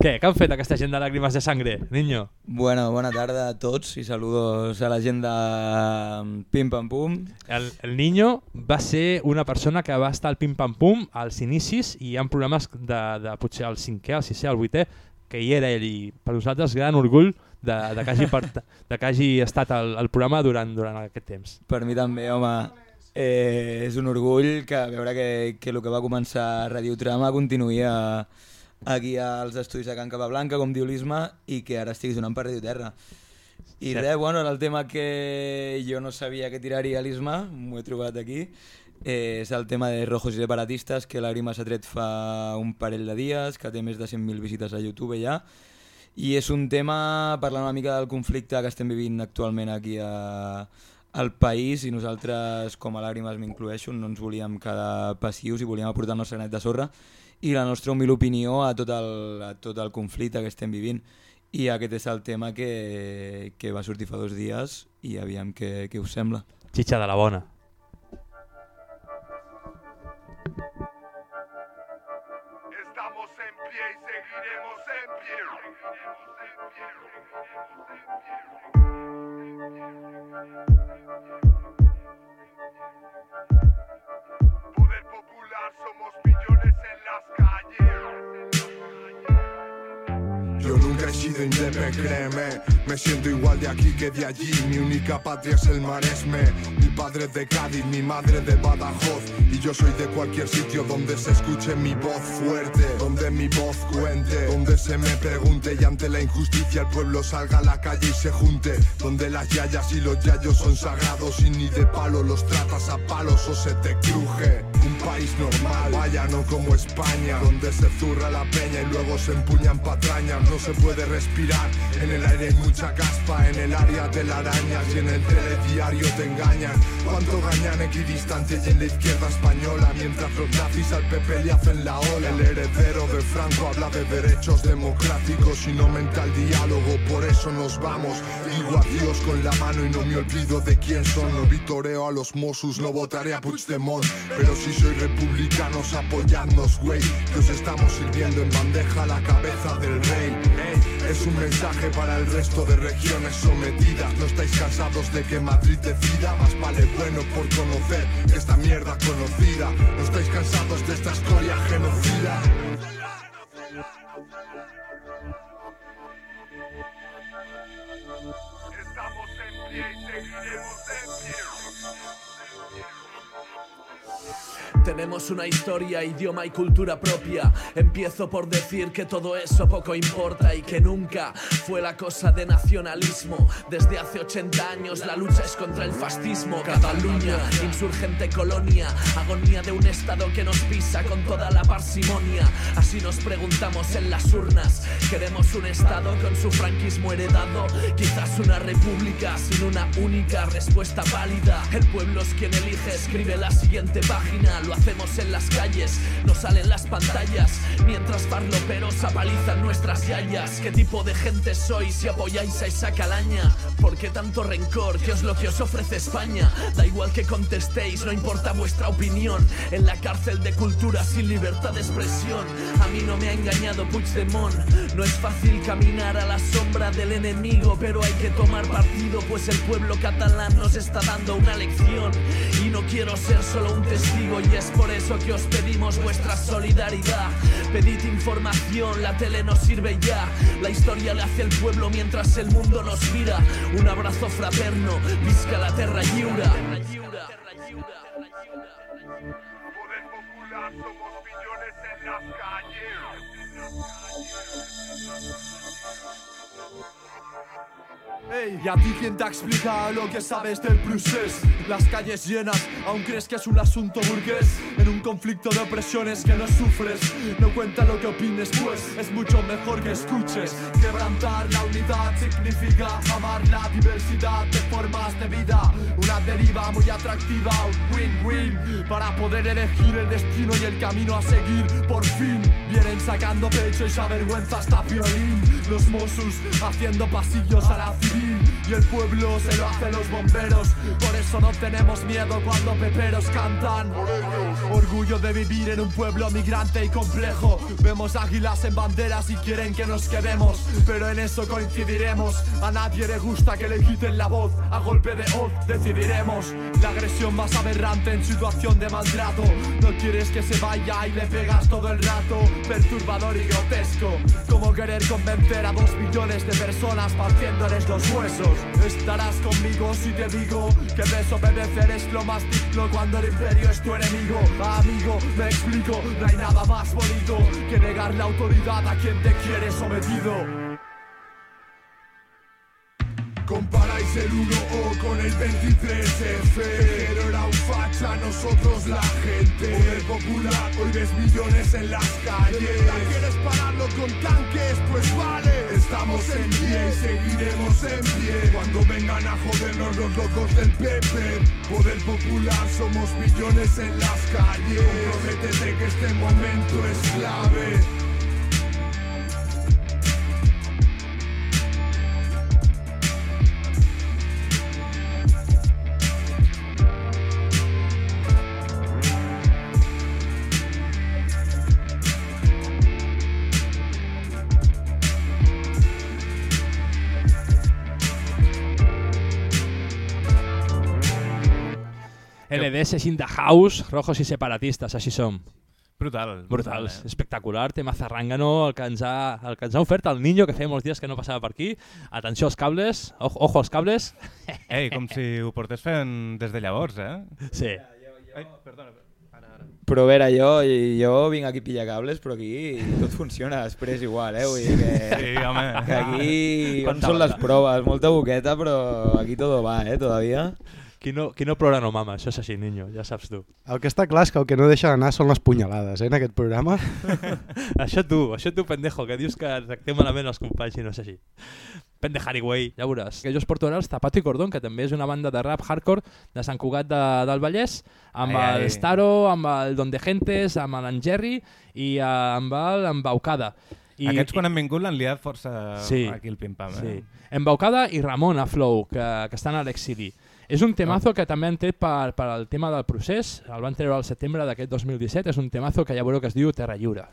Què, què han fet aquesta gent de Làgrimes de Sangre, Niño? Bueno, bona tarda a tots i saludos a la gent de mm, Pim Pam Pum. El, el Niño va ser una persona que va estar al Pim Pam Pum als inicis i hi ha programes de, de potser el cinquè, el sisè, el vuitè, que hi era ell i per nosaltres gran orgull de, de, que, hagi, part, de que hagi estat al, al programa durant, durant aquest temps. Per mi també, home, eh, és un orgull que veure que, que el que va començar Radio Trama continuï a, aquí als estudis de Can Capablanca, com diu l'Isma, i que ara estic donant per Radio Terra. I res, bueno, era el tema que jo no sabia que tiraria l'Isma, m'ho he trobat aquí, eh, és el tema de Rojos i Separatistes, que l'Àgrima s'ha tret fa un parell de dies, que té més de 100.000 visites a YouTube ja, i és un tema parlant una mica del conflicte que estem vivint actualment aquí a, al país i nosaltres com a Làgrimes m'incloeixo no ens volíem quedar passius i volíem aportar el nostre granet de sorra i la nostra humil opinió a tot el, a tot el conflicte que estem vivint i aquest és el tema que, que va sortir fa dos dies i aviam què, què us sembla. Xitxa de la bona. Nunca he sido créeme. Me siento igual de aquí que de allí. Mi única patria es el maresme Mi padre es de Cádiz, mi madre de Badajoz. Y yo soy de cualquier sitio donde se escuche mi voz fuerte Donde mi voz cuente Donde se me pregunte y ante la injusticia el pueblo salga a la calle y se junte. Donde las yayas y los yayos son sagrados Y ni de palo los tratas a palos o se te cruje. Un país normal, vaya no como España Donde se zurra la peña y luego se empuñan patrañas No se puede respirar, en el aire hay mucha caspa En el área de la arañas y en el telediario te engañan. Cuánto gañan equidistante y en la izquierda española Mientras los nazis al PP le hacen la ola. El heredero de Franco habla de derechos democráticos Y no mental diálogo, por eso nos vamos Digo adiós con la mano y no me olvido de quién son. No vitoreo a los Mossos, no votaré a Puigdemont. Pero si soy republicanos apoyadnos, güey. Que os estamos sirviendo en bandeja la cabeza del rey. Ey, Es un mensaje para el resto de regiones sometidas. No estáis cansados de que Madrid decida. Más vale bueno por conocer esta mierda conocida. No estáis cansados de esta escoria genocida Tenemos una historia, idioma y cultura propia. Empiezo por decir que todo eso poco importa y que nunca fue la cosa de nacionalismo. Desde hace 80 años la lucha es contra el fascismo. Cataluña, insurgente colonia, agonía de un Estado que nos pisa con toda la parsimonia. Así nos preguntamos en las urnas. ¿Queremos un Estado con su franquismo heredado? Quizás una república sin una única respuesta válida. El pueblo es quien elige, escribe la siguiente página. Lo hacemos en las calles, no salen las pantallas. Mientras farloperos apalizan nuestras yayas. ¿Qué tipo de gente sois si apoyáis a esa calaña? ¿Por qué tanto rencor? ¿Qué es lo que os ofrece España? Da igual que contestéis, no importa vuestra opinión. En la cárcel de cultura sin libertad de expresión. A mí no me ha engañado Puigdemont. No es fácil caminar a la sombra del enemigo, pero hay que tomar partido, pues el pueblo catalán nos está dando una lección. Y no quiero ser solo un testigo, y es por eso que os pedimos vuestra solidaridad. Pedid información, la tele nos sirve ya. La historia le hace el pueblo mientras el mundo nos mira. Un abrazo fraterno, visca la terra lliura. ¿Y a ti quién te ha explicado lo que sabes del procés? Las calles llenas, ¿aún crees que es un asunto burgués? En un conflicto de opresiones que no sufres. No cuenta lo que opines, pues es mucho mejor que escuches. Quebrantar la unidad significa amar la diversidad de formas de vida. Una deriva muy atractiva, un win-win. Para poder elegir el destino y el camino a seguir Por fin vienen sacando pecho y se avergüenza hasta violín Los Mossos haciendo pasillos a la civil y el pueblo se lo hace los bomberos. Por eso no tenemos miedo cuando peperos cantan. Orgullo de vivir en un pueblo migrante y complejo. Vemos águilas en banderas y quieren que nos quedemos, pero en eso coincidiremos. A nadie le gusta que le quiten la voz. A golpe de hoz decidiremos. La agresión más aberrante en situación de maltrato. No quieres que se vaya y le pegas todo el rato. Perturbador y grotesco. Como querer convencer a dos millones de personas partiéndoles los Estarás conmigo si te digo que desobedecer es lo más digno cuando el imperio es tu enemigo. Amigo, me explico, no hay nada más bonito que negar la autoridad a quien te quiere sometido. Comparáis el 1O con el 23F Pero era un facha, nosotros la gente. Poder popular, hoy ves millones en las calles. ¿La quieres pararlo con tanques? Pues vale. Estamos en pie y seguiremos en pie. Cuando vengan a jodernos los locos del PP Poder popular, somos millones en las calles. Comprométete que este momento es clave LDS in the house, rojos i separatistes, així som. Brutal. Brutals, eh? espectacular, tema zarrangano, el que, ens ha, el que ens ha ofert el niño, que feia molts dies que no passava per aquí. Atenció als cables, ojo, ojo als cables. Ei, com si ho portés fent des de llavors, eh? Sí. Ai, perdona. Ara, ara. Però a veure, jo, jo vinc aquí a pillar cables, però aquí tot funciona després igual, eh? Vull dir que, Sí, home. que aquí Quanta són les proves, molta boqueta, però aquí todo va, eh, todavía. Qui no, qui no plora no mama, això és així, niño, ja saps tu. El que està clar és que el que no deixa d'anar són les punyalades, eh, en aquest programa. això tu, això tu, pendejo, que dius que tractem malament els companys i no és així. Pendejari, güey, ja veuràs. Que jo us porto ara els Zapato i Cordón, que també és una banda de rap hardcore de Sant Cugat de, del Vallès, amb Ai, el ai. Staro, amb el Don de Gentes, amb l'Angerri i eh, amb el Embaucada. I, Aquests quan han vingut l'han liat força Sí. aquí el pim-pam. Sí. Eh? Embaucada i Ramon a Flow, que, que estan a l'exili. És un temazo que també han tret per, per al tema del procés, el van treure al setembre d'aquest 2017, és un temazo que ja veureu que es diu Terra Lliure.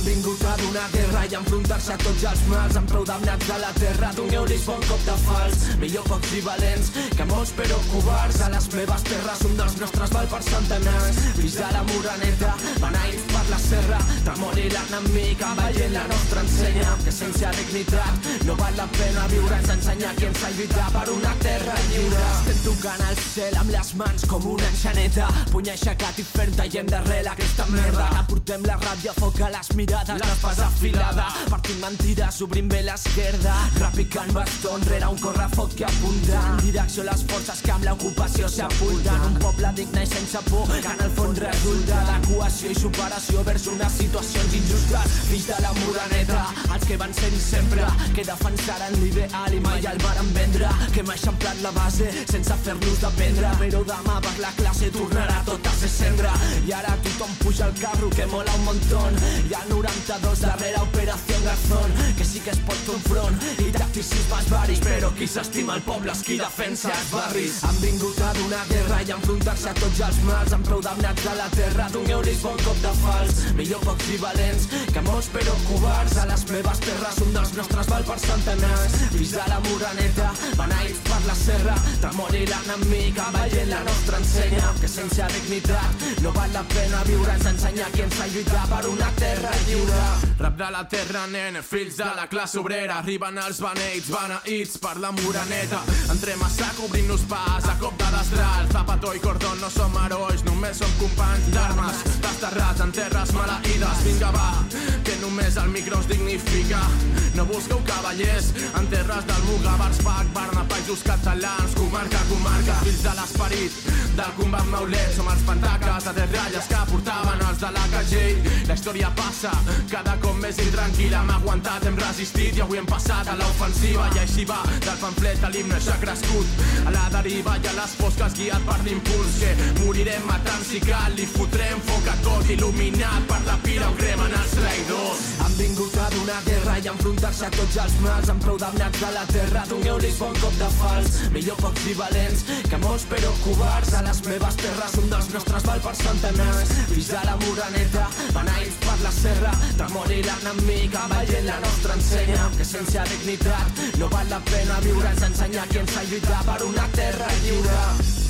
Han vingut a donar guerra i enfrontar-se a tots els mals amb prou damnats a la terra. Doneu-los bon cop de fals, millor pocs i valents que molts però covards. A les meves terres un dels nostres val per centenars. Fills de la moraneta, beneïts per la serra, tremoli l'enemic enveient la nostra ensenya. Que sense dignitat no val la pena viure, ens ensenya qui ens ha lluitat per una terra lliure. Estem tocant el cel amb les mans com una enxaneta, puny aixecat i fent tallant darrere aquesta merda. Que portem la ràbia, foc a les mirades, l'espasa afilada, partint mentides, obrint bé l'esquerda, repicant baston rere un correfoc que apunta en direcció les forces que amb l'ocupació s'apunten. Un poble digne i sense por, que en el fons resulta de cohesió i superació vers unes situacions injustes. Fills de la moraneta, els que van sent sempre, que defensaren l'ideal i mai el varen vendre, que hem eixamplat la base sense fer-nos dependre, però demà per la classe tornarà tot a ser cendra. I ara tothom puja al carro que mola un montón, hi ha 92 darrere Operació Garzón, que sí que es pot fer un front i tacticismes varis, però qui s'estima el poble és qui defensa els barris. Han vingut a donar guerra i enfrontar-se a tots els mals, amb prou damnats a la terra, doneu-los bon cop de fals, millor pocs i valents, que molts però covards, a les meves terres un dels nostres val per centenars, fills de la moraneta, beneïts per la serra, tremoli l'enemic, veient la nostra ensenya, que sense dignitat no val la pena viure, ens ensenya qui ens ha lluitat per una terra lliure. Rap de la terra, nen, fills de la classe obrera. Arriben els beneits, beneïts per la moraneta Entrem a sac obrint-nos pas a cop de destral. Zapato i cordón no som herois, només som companys d'armes. Desterrats en terres maleïdes. Vinga va, que només el micro us dignifica. No busqueu cavallers en terres del Muga, Barsbach, Barna, països catalans. Comarca, comarca, fills de l'esperit del combat maulet. Som els pentaques de tres ratlles que portaven els de la KG La història passa cada cop més intranquil·la Hem aguantat, hem resistit i avui hem passat a l'ofensiva. I així va, del pamflet a l'himne s'ha crescut. A la deriva i a les fosques guiat per l'impuls Que morirem matant si cal i fotrem foc a tot Il·luminat per la pira on cremen els traïdors. Han vingut a donar guerra i a enfrontar-se a tots els mals amb prou damnats a la terra. Doneu-los bon cop de fals, millor pocs i valents, que molts però covards. A les meves terres un dels nostres val per centenars. Fills de la moraneta beneïts per la serra tremoli l'enemic enveient la nostra ensenya que sense dignitat no val la pena viure ens ensenyar qui ens ha lluitat per una terra lliure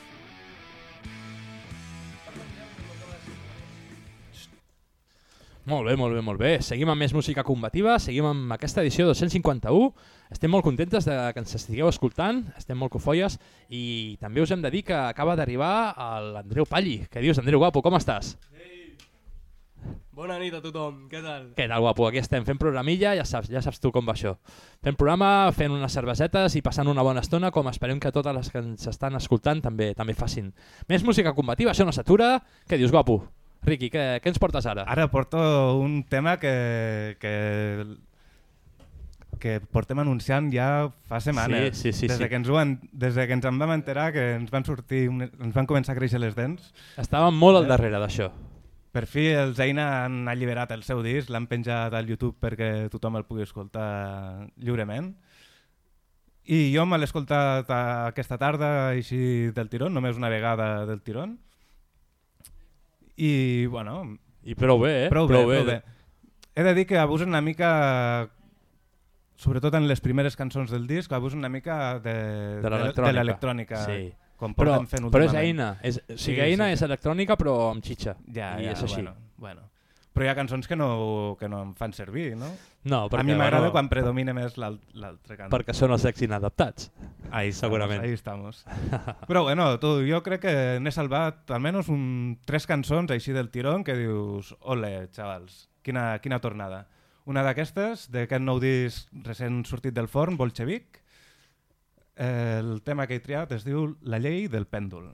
Molt bé, molt bé, molt bé. Seguim amb més música combativa, seguim amb aquesta edició 251. Estem molt contentes de que ens estigueu escoltant, estem molt cofolles i també us hem de dir que acaba d'arribar l'Andreu Palli. Què dius, Andreu, guapo, com estàs? Bona nit a tothom, què tal? Què tal, guapo? Aquí estem fent programilla, ja saps, ja saps tu com va això. Fent programa, fent unes cervesetes i passant una bona estona, com esperem que totes les que ens estan escoltant també també facin. Més música combativa, això no s'atura. Què dius, guapo? Riqui, què, què ens portes ara? Ara porto un tema que, que, que portem anunciant ja fa setmanes. Sí, sí, sí, des, sí. de que ens ho han, des de que ens en vam enterar que ens van sortir, ens van començar a créixer les dents. Estàvem molt al darrere d'això. Per fi els Eina han alliberat el seu disc, l'han penjat al YouTube perquè tothom el pugui escoltar lliurement. I jo me l'he escoltat aquesta tarda així del tirón, només una vegada del tirón. I, bueno... I prou bé, eh? Prou, Prou bé, bé. prou bé. He de dir que abusen una mica, sobretot en les primeres cançons del disc, abusen una mica de, De l'electrònica. Sí. Com però, fent però és eina. És, o sigui, eina és electrònica però amb xitxa. Ja, I ja, és així. Bueno, bueno. Però hi ha cançons que no, que no em fan servir, no? No, perquè, A mi m'agrada bueno, quan predomina més l'al- l'altre cant. Perquè són els ex inadaptats. Ahí estamos, segurament. ahí estamos. Però bueno, tu, jo crec que n'he salvat almenys un, tres cançons així del tirón que dius, ole, xavals, quina, quina tornada. Una d'aquestes, d'aquest nou disc recent sortit del forn, Bolxevic, el tema que he triat es diu La llei del pèndol.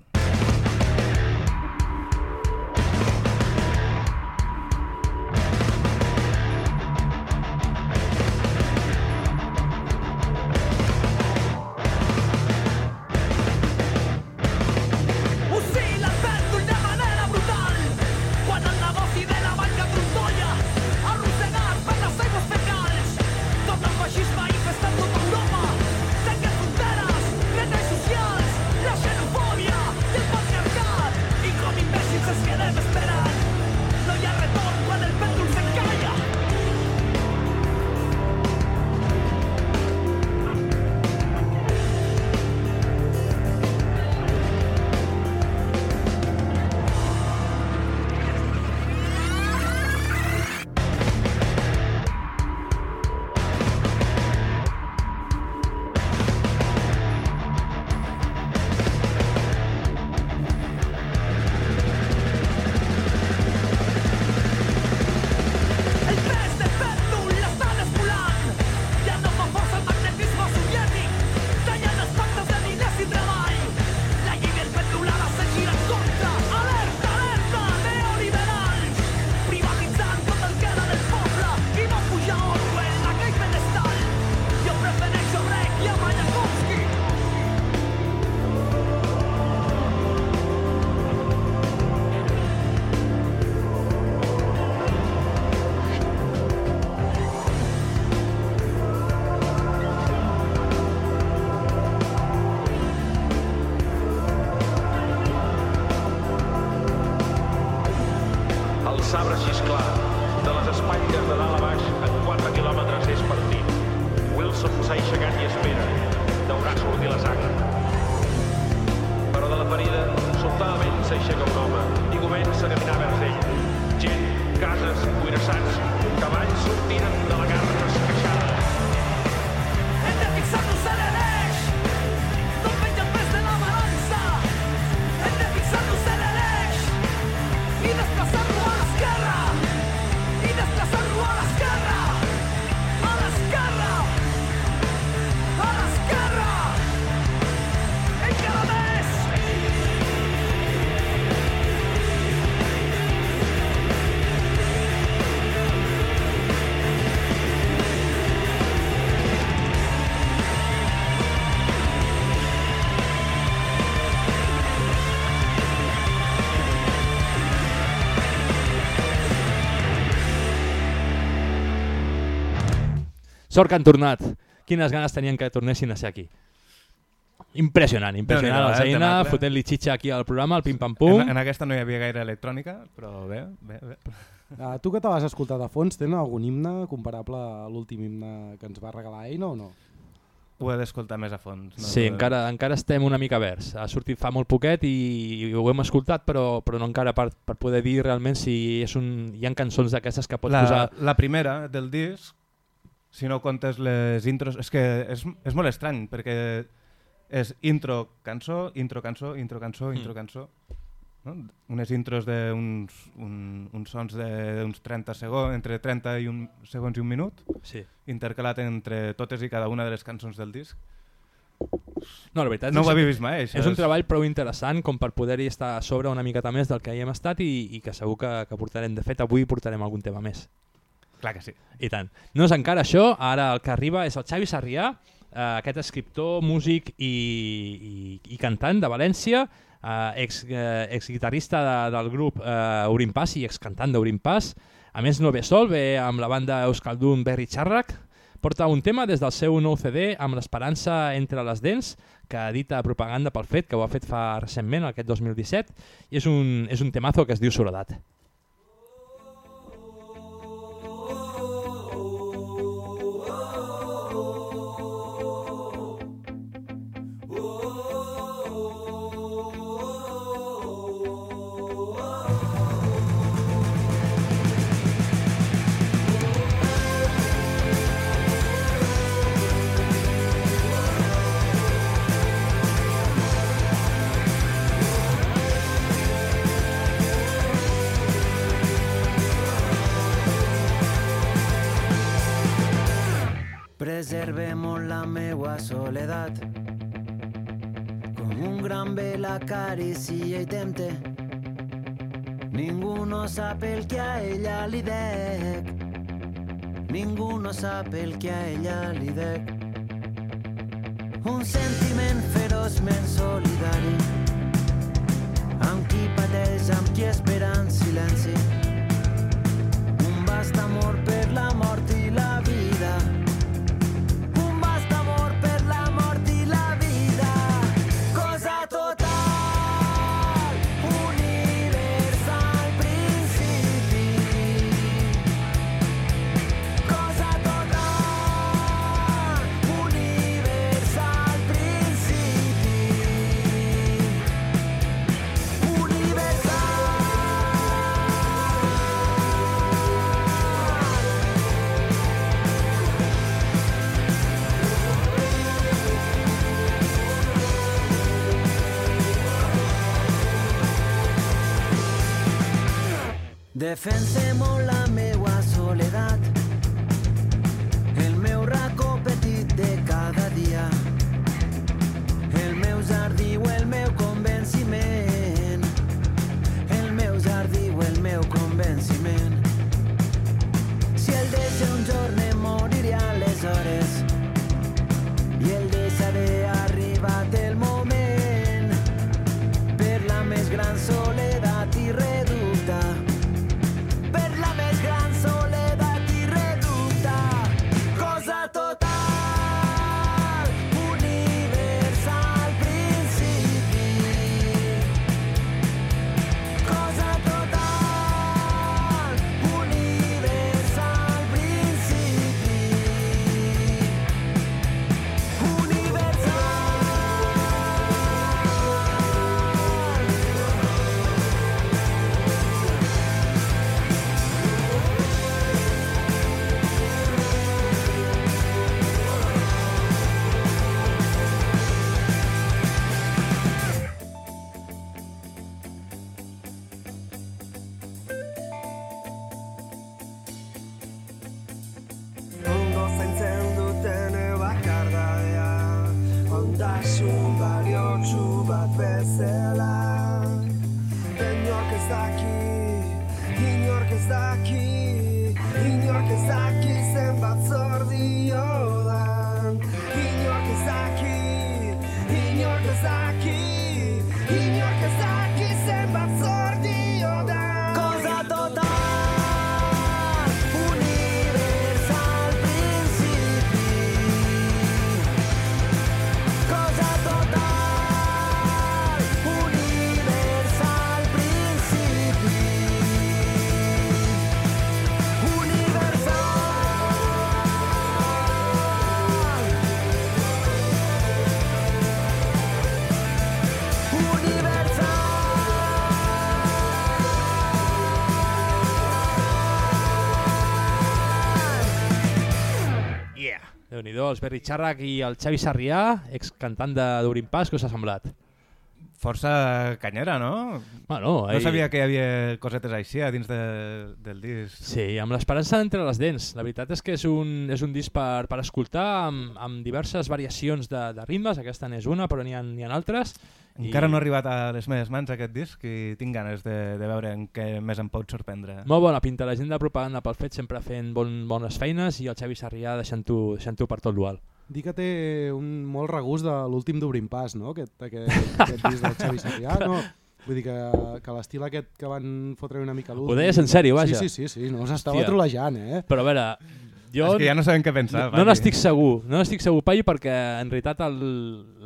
Sort que han tornat. Quines ganes tenien que tornessin a ser aquí. Impressionant, impressionant. Déu-n'hi-do, El eh, Zaina temacle. fotent-li xitxa aquí al programa, al pim-pam-pum. En, en aquesta no hi havia gaire electrònica, però bé, bé, bé. Uh, tu que te l'has escoltat a fons, tenen algun himne comparable a l'últim himne que ens va regalar Eina o no? Ho he d'escoltar més a fons. No? Sí, encara, encara estem una mica verds. Ha sortit fa molt poquet i, i ho hem escoltat, però, però no encara per, per poder dir realment si és un, hi ha cançons d'aquestes que pots la, posar... La primera del disc, si no comptes les intros, és que és, és molt estrany, perquè és intro, cançó, intro, cançó, intro, cançó, intro, Mm. cançó. No? Unes intros d'uns un, uns sons d'uns 30 segons, entre 30 i un, segons i un minut, Sí. intercalat entre totes i cada una de les cançons del disc. No, la veritat no és ho havia vist mai, això. És un treball prou interessant com per poder-hi estar a sobre una miqueta més del que hi hem estat i, i que segur que, que portarem. De fet, avui portarem algun tema més. Clar que sí. I tant. No és encara això, ara el que arriba és el Xavi Sarrià, eh, aquest escriptor, músic i, i, i cantant de València, eh, ex, eh, guitarrista de, del grup eh, Orimpàs i ex cantant d'Orimpàs. A més no ve sol, ve amb la banda Euskaldun Berri Charrak, porta un tema des del seu nou CD amb l'esperança entre les dents, que edita propaganda pel fet, que ho ha fet fa recentment, aquest 2017, i és un, és un temazo que es diu Soledat. Preservemos la meua soledat com un gran vell acaricia i tempte Ningú no sap el que a ella li dec Ningú no sap el que a ella li dec Un sentiment ferozment solidari. Amb qui pateix, amb qui espera en silenci. Un vast amor per la mort i Defensemos la meua soledat, el meu racó petit Déu-n'hi-do, els Berri Xàrrec i el Xavi Sarrià, excantant d'Obrim Pas, què us ha semblat? Força canyera, no? Bueno, no ahí- sabia que hi havia cosetes així a dins de, del disc. Sí, amb l'esperança entre les dents. La veritat és que és un, és un disc per, per escoltar amb, amb diverses variacions de, de ritmes. Aquesta n'és una, però n'hi ha, ha altres. Encara no ha arribat a les meves mans aquest disc i tinc ganes de, de veure en què més em pot sorprendre. Molt bona pinta, la gent de propaganda pel fet sempre fent bon, bones feines i el Xavi Sarrià deixant-ho deixant per tot l'ual. Dir que té un molt regust de l'últim d'Obrim Pas, no? Aquest, aquest, aquest disc del Xavi no? Vull dir que, que l'estil aquest que van fotre una mica l'últim... Ho deies en sèrio, vaja. Sí, sí, sí, sí no s'estava Hòstia. trolejant, eh? Però a veure, jo... És que ja no sabem què pensar, No, no n'estic segur, no n'estic segur, Paio, perquè en realitat el,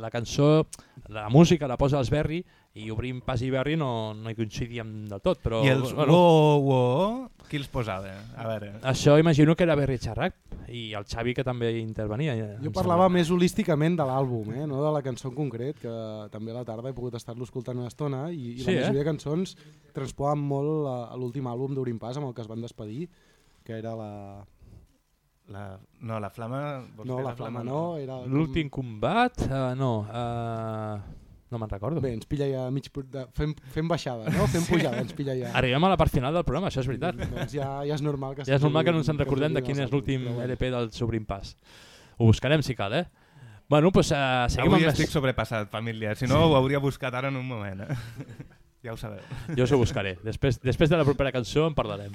la cançó, la música la posa els Berri i Obrim Pas i Berri no, no hi coincidíem del tot, però... I els bueno, wo, wo, qui els posava? A veure... Això imagino que era Berri Xarrac i el Xavi que també hi intervenia. Jo parlava més holísticament de l'àlbum, eh? no de la cançó en concret, que també a la tarda he pogut estar-lo escoltant una estona i, i Sí, la eh? majoria de cançons transposen molt a, a l'últim àlbum d'Obrim Pas amb el que es van despedir, que era la... La, no, la flama... No, dir la flama no, era... com- L'últim combat? Uh, no, uh, no me'n recordo. Bé, ens pilla ja mig... De, fem, fem baixada, no? Fem pujada, ens pilla ja. Arribem a la part final del programa, això és veritat. Doncs ja, ja és normal que Ja és normal que no ens en recordem de quin és l'últim. LP del Sobrim Pas. Ho buscarem si cal, eh? Bueno, doncs uh, seguim Avui amb estic més... sobrepassat, família. Si no, ho hauria buscat ara en un moment. Eh? ja ho sabeu. Jo us ho buscaré. Després, després de la propera cançó en parlarem.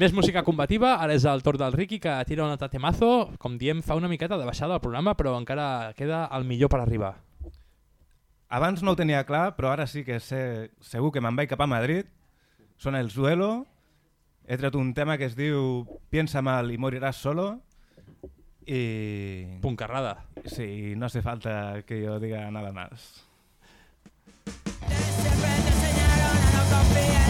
Més música combativa, ara és el torn del Ricky que tira un altre temazo. Com diem, fa una miqueta de baixada al programa, però encara queda el millor per arribar. Abans no ho tenia clar, però ara sí que sé, segur que me'n vaig cap a Madrid. Sona el Zuelo. He tret un tema que es diu Piensa mal y morirás solo. Y... Puncarrada. Sí, no hace falta que yo diga nada más. Que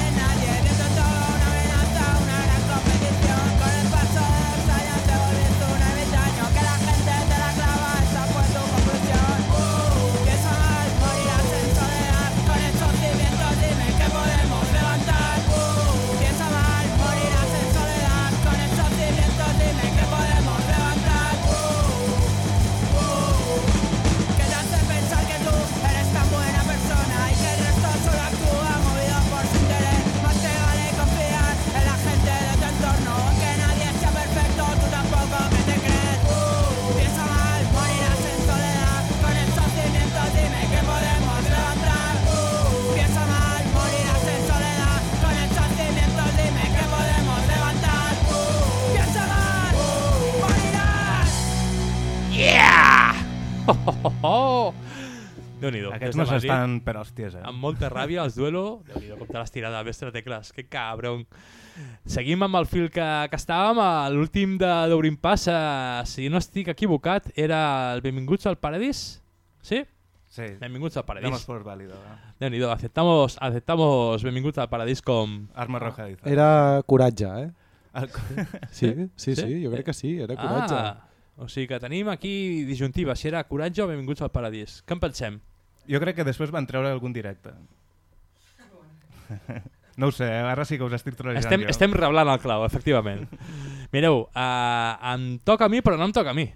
Oh, oh! Déu-n'hi-do. Aquests no s'estan per hòsties, eh? Amb molta ràbia, els duelo. Déu-n'hi-do, com te l'has tirada, mestre Tecles. Que cabron. Seguim amb el fil que, que estàvem. a L'últim de d'Obrim Pas, eh, si no estic equivocat, era el Benvinguts al Paradís? Sí? Sí. Benvinguts al Paradís. Damos por válido. ¿no? Déu-n'hi-do, aceptamos, aceptamos Benvinguts al Paradís com... Arma arrojadiza. Era coratge, eh? El... Sí, sí, sí, jo crec que sí, era coratge. Ah, o sigui que tenim aquí disjuntiva, si era coratge o benvinguts al paradís. Què en pensem? Jo crec que després van treure algun directe. No ho sé, eh? ara sí que us estic trolejant Estem, jo. estem reblant el clau, efectivament. Mireu, uh, em toca a mi, però no em toca a mi.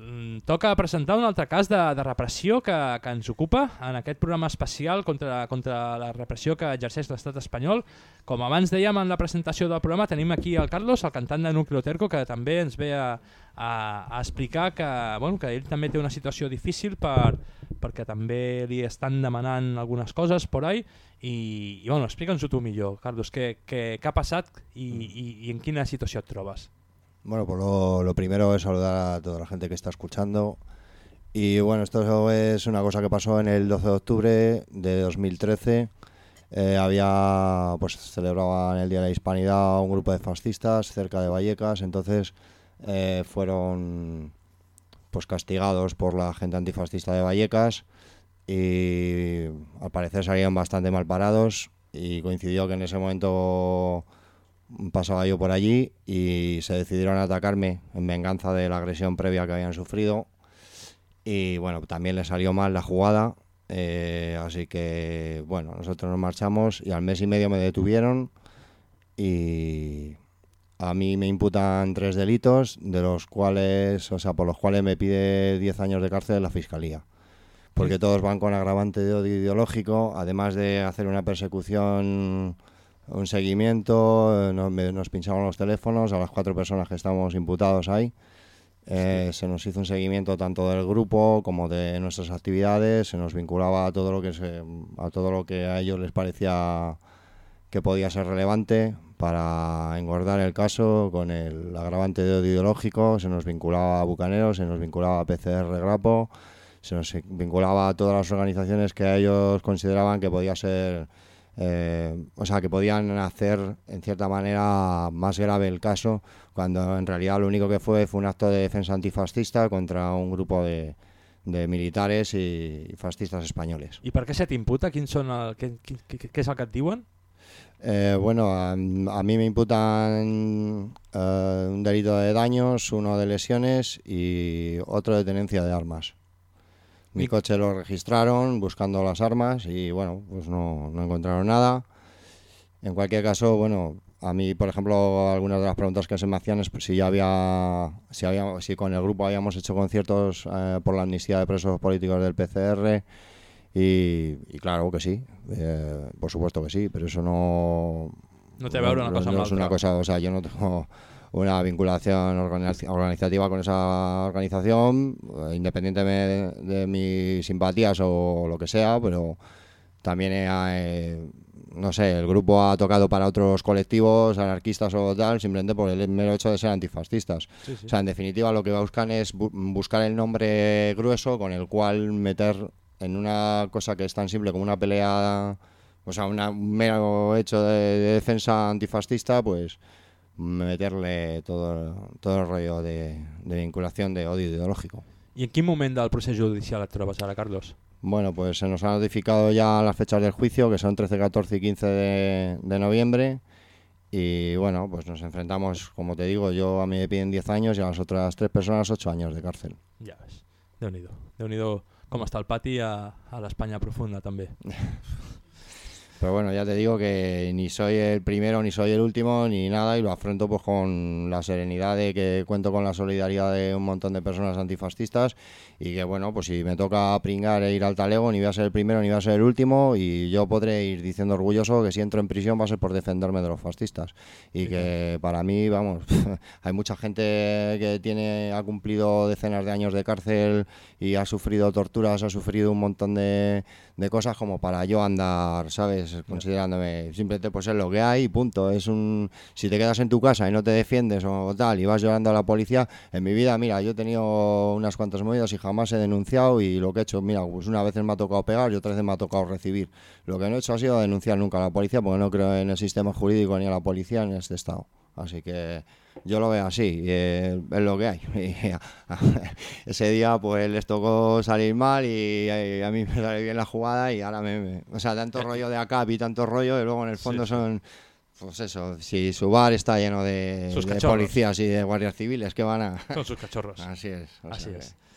Mm, toca presentar un altre cas de, de repressió que, que ens ocupa en aquest programa especial contra, contra la repressió que exerceix l'estat espanyol. Com abans dèiem en la presentació del programa, tenim aquí el Carlos, el cantant de Núcleo Terco, que també ens ve a, a, a explicar que, bueno, que ell també té una situació difícil per, perquè també li estan demanant algunes coses por ahí i, i bueno, explica'ns-ho tu millor, Carlos, què, què, què ha passat i, i, i en quina situació et trobes? Bueno, pues lo, primero es saludar a toda la gente que está escuchando. Y bueno, esto es una cosa que pasó en el 12 de octubre de 2013. Eh, había, pues celebraban el Día de la Hispanidad un grupo de fascistas cerca de Vallecas, entonces eh, fueron pues castigados por la gente antifascista de Vallecas y al parecer salían bastante mal parados y coincidió que en ese momento pasaba yo por allí y se decidieron a atacarme en venganza de la agresión previa que habían sufrido y bueno, también le salió mal la jugada, eh, así que bueno, nosotros nos marchamos y al mes y medio me detuvieron y a mí me imputan tres delitos, de los cuales, o sea, por los cuales me pide 10 años de cárcel la fiscalía. Porque todos van con agravante de odio ideológico, además de hacer una persecución, un seguimiento, eh, nos, nos pincharon los teléfonos a las cuatro personas que estamos imputados ahí. Eh, Se nos hizo un seguimiento tanto del grupo como de nuestras actividades, se nos vinculaba a todo lo que se, a todo lo que a ellos les parecía que podía ser relevante para engordar el caso con el agravante de odio ideológico, se nos vinculaba a Bucaneros, se nos vinculaba a PCR Grapo, se nos vinculaba a todas las organizaciones que ellos consideraban que podía ser, eh, o sea, que podían hacer en cierta manera más grave el caso, cuando en realidad lo único que fue fue un acto de defensa antifascista contra un grupo de, de militares y fascistas españoles. I per què se t'imputa? Quins són el, què, què, què, què és el que et diuen? Eh, bueno, a, a mí me imputan eh, un delito de daños, uno de lesiones y otro de tenencia de armas. Mi coche lo registraron buscando las armas y bueno, pues no, no encontraron nada. En cualquier caso, bueno, a mí, por ejemplo, algunas de las preguntas que se me hacían es pues, si ya había, si había, si con el grupo habíamos hecho conciertos eh, por la amnistía de presos políticos del PCR y, y claro que sí, eh, por supuesto que sí, pero eso no... No té a veure una cosa amb no es una cosa, o sea, yo no tengo una vinculación organiz- organizativa con esa organización, eh, independientemente de, de mis simpatías o lo que sea, pero también, eh, no sé, el grupo ha tocado para otros colectivos, anarquistas o tal, simplemente por el mero hecho de ser antifascistas. Sí, sí. O sea, en definitiva, lo que buscan es bu- buscar el nombre grueso con el cual meter en una cosa que es tan simple como una pelea, o sea, una- un mero hecho de, de defensa antifascista, pues meterle todo, todo el rollo de, de vinculación de odio ideológico. I en quin moment del procés judicial et trobes ara, Carlos? Bueno, pues se nos han notificado ya las fechas del juicio, que son 13, 14 y 15 de, de noviembre. Y bueno, pues nos enfrentamos, como te digo, yo a mí me piden 10 años y a las otras tres personas 8 años de cárcel. Ja ves. Déu-n'hi-do. Déu-n'hi-do com està el pati a, a l'Espanya profunda, també. Pero bueno, ya te digo que ni soy el primero, ni soy el último, ni nada, y lo afronto pues con la serenidad de que cuento con la solidaridad de un montón de personas antifascistas y que bueno, pues si me toca pringar e ir al talego, ni voy a ser el primero ni voy a ser el último y yo podré ir diciendo orgulloso que si entro en prisión va a ser por defenderme de los fascistas. Y que para mí, vamos, hay mucha gente que tiene ha cumplido decenas de años de cárcel y ha sufrido torturas, ha sufrido un montón de, de cosas como para yo andar, ¿sabes? Considerándome simplemente pues es lo que hay punto. Es un si te quedas en tu casa y no te defiendes o tal y vas llorando a la policía, en mi vida, mira, yo he tenido unas cuantas movidas y jamás he denunciado y lo que he hecho, mira, pues una vez me ha tocado pegar y otras veces me ha tocado recibir. Lo que no he hecho ha sido denunciar nunca a la policía porque no creo en el sistema jurídico ni a la policía ni en este estado. Así que yo lo veo así, eh, es lo que hay. Y ese día pues les tocó salir mal y, a mí me sale bien la jugada y ahora me... me- o sea, tanto rollo de acá y tanto rollo y luego en el fondo son... Pues eso, si su bar está lleno de, policías y de guardias civiles, que van a...? Són sus cachorros. Así es. sea és. que-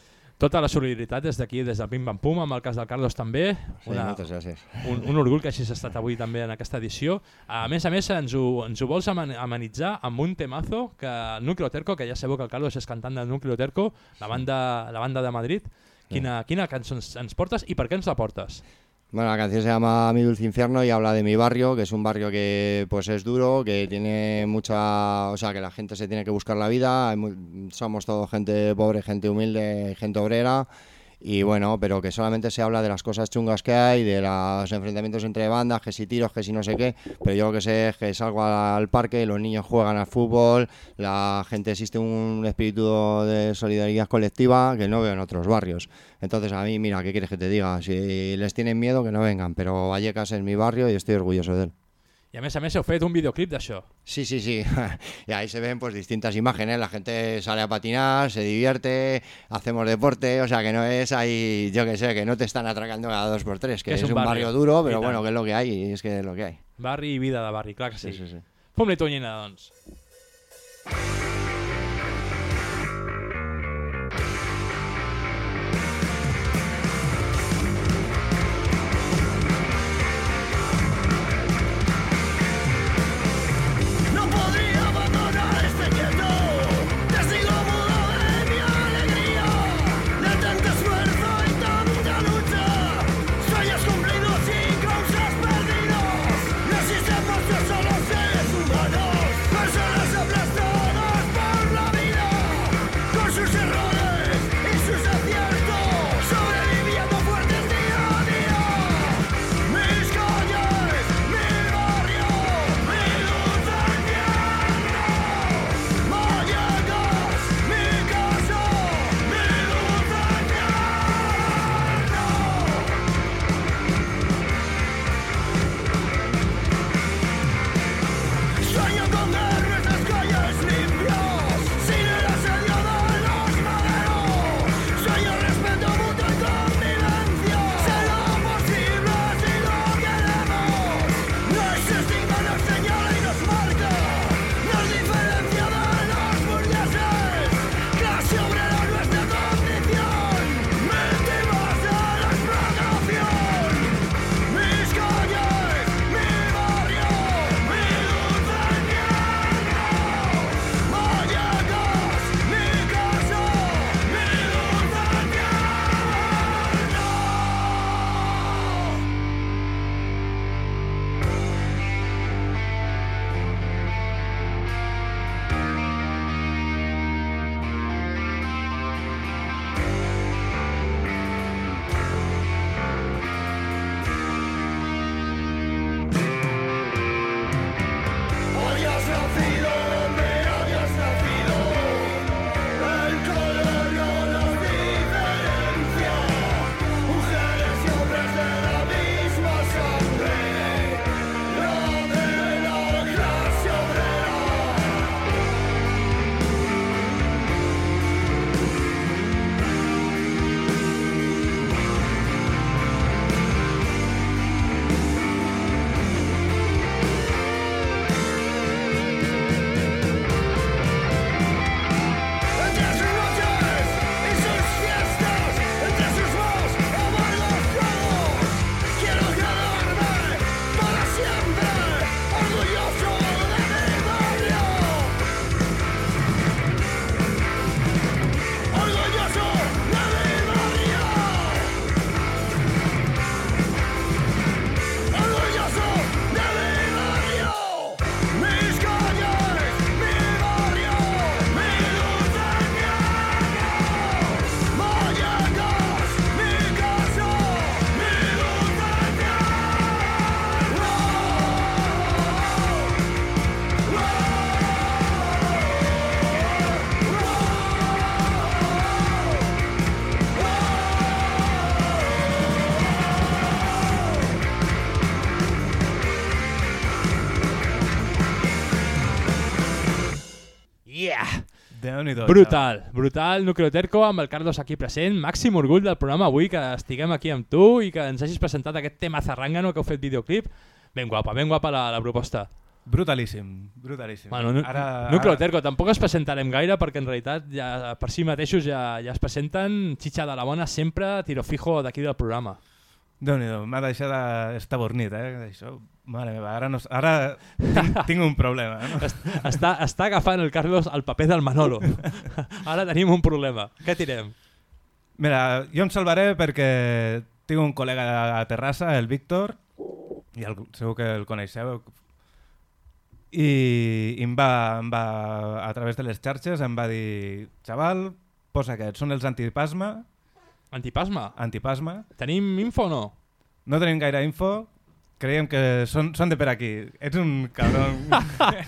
Tota la solidaritat des d'aquí, des del Pim Pam Pum, amb el cas del Carlos també. Sí, moltes gràcies. Un, un orgull que hagis estat avui també en aquesta edició. A més a més, ens ho, ens ho vols aman- amenitzar amb un temazo que el Núcleo Terco, que ja sabeu que el Carlos és cantant del Núcleo Terco, la banda, la banda de Madrid. Quina, quina cançó ens, ens portes i per què ens la portes? Bueno, la canción se llama Mi Dulce Infierno y habla de mi barrio, que es un barrio que pues es duro, que tiene mucha, o sea, que la gente se tiene que buscar la vida, somos todo gente pobre, gente humilde, gente obrera y bueno, pero que solamente se habla de las cosas chungas que hay, de los enfrentamientos entre bandas, que si tiros, que si no sé qué, pero yo lo que sé es que salgo al parque, los niños juegan al fútbol, la gente existe un espíritu de solidaridad colectiva que no veo en otros barrios. Entonces a mí, mira, ¿qué quieres que te diga? Si les tienen miedo, que no vengan, pero Vallecas es mi barrio y estoy orgulloso de él. I a més a més heu fet un videoclip d'això. Sí, sí, sí. Y ahí se ven pues distintas imágenes. La gente sale a patinar, se divierte, hacemos deporte. O sea que no es ahí, yo que sé, que no te están atracando cada dos por tres. Que, Que es, un barrio. duro, pero bueno, que es lo que hay. Y es que es lo que hay. Barri i vida de barri, clar que sí. Sí, sí, sí. Fum-li tonyina, doncs. Déu-n'hi-do, Brutal, brutal, Nucleoterco amb el Carlos aquí present. Màxim orgull del programa avui que estiguem aquí amb tu i que ens hagis presentat aquest tema zarrangano que heu fet videoclip. Ben guapa, ben guapa la, la proposta. Brutalíssim, brutalíssim. Bueno, nu Ara- Nucleoterco, tampoc es presentarem gaire perquè en realitat ja, per si mateixos ja, ja es presenten xitxa de la bona sempre, tiro fijo d'aquí del programa. Déu-n'hi-do, m'ha deixat estabornit, eh? Això, mare meva, ara, no, ara tinc, tinc un problema. No? Està, està agafant el Carlos el paper del Manolo. Ara tenim un problema. Què tirem? Mira, jo em salvaré perquè tinc un col·lega a Terrassa, el Víctor, i el, segur que el coneixeu, i, i em, va, em va, a través de les xarxes, em va dir, xaval, posa aquests, són els antipasma. Antipasma? Antipasma. Tenim info o no? No tenim gaire info, creiem que són, són de per aquí. Ets un cabron.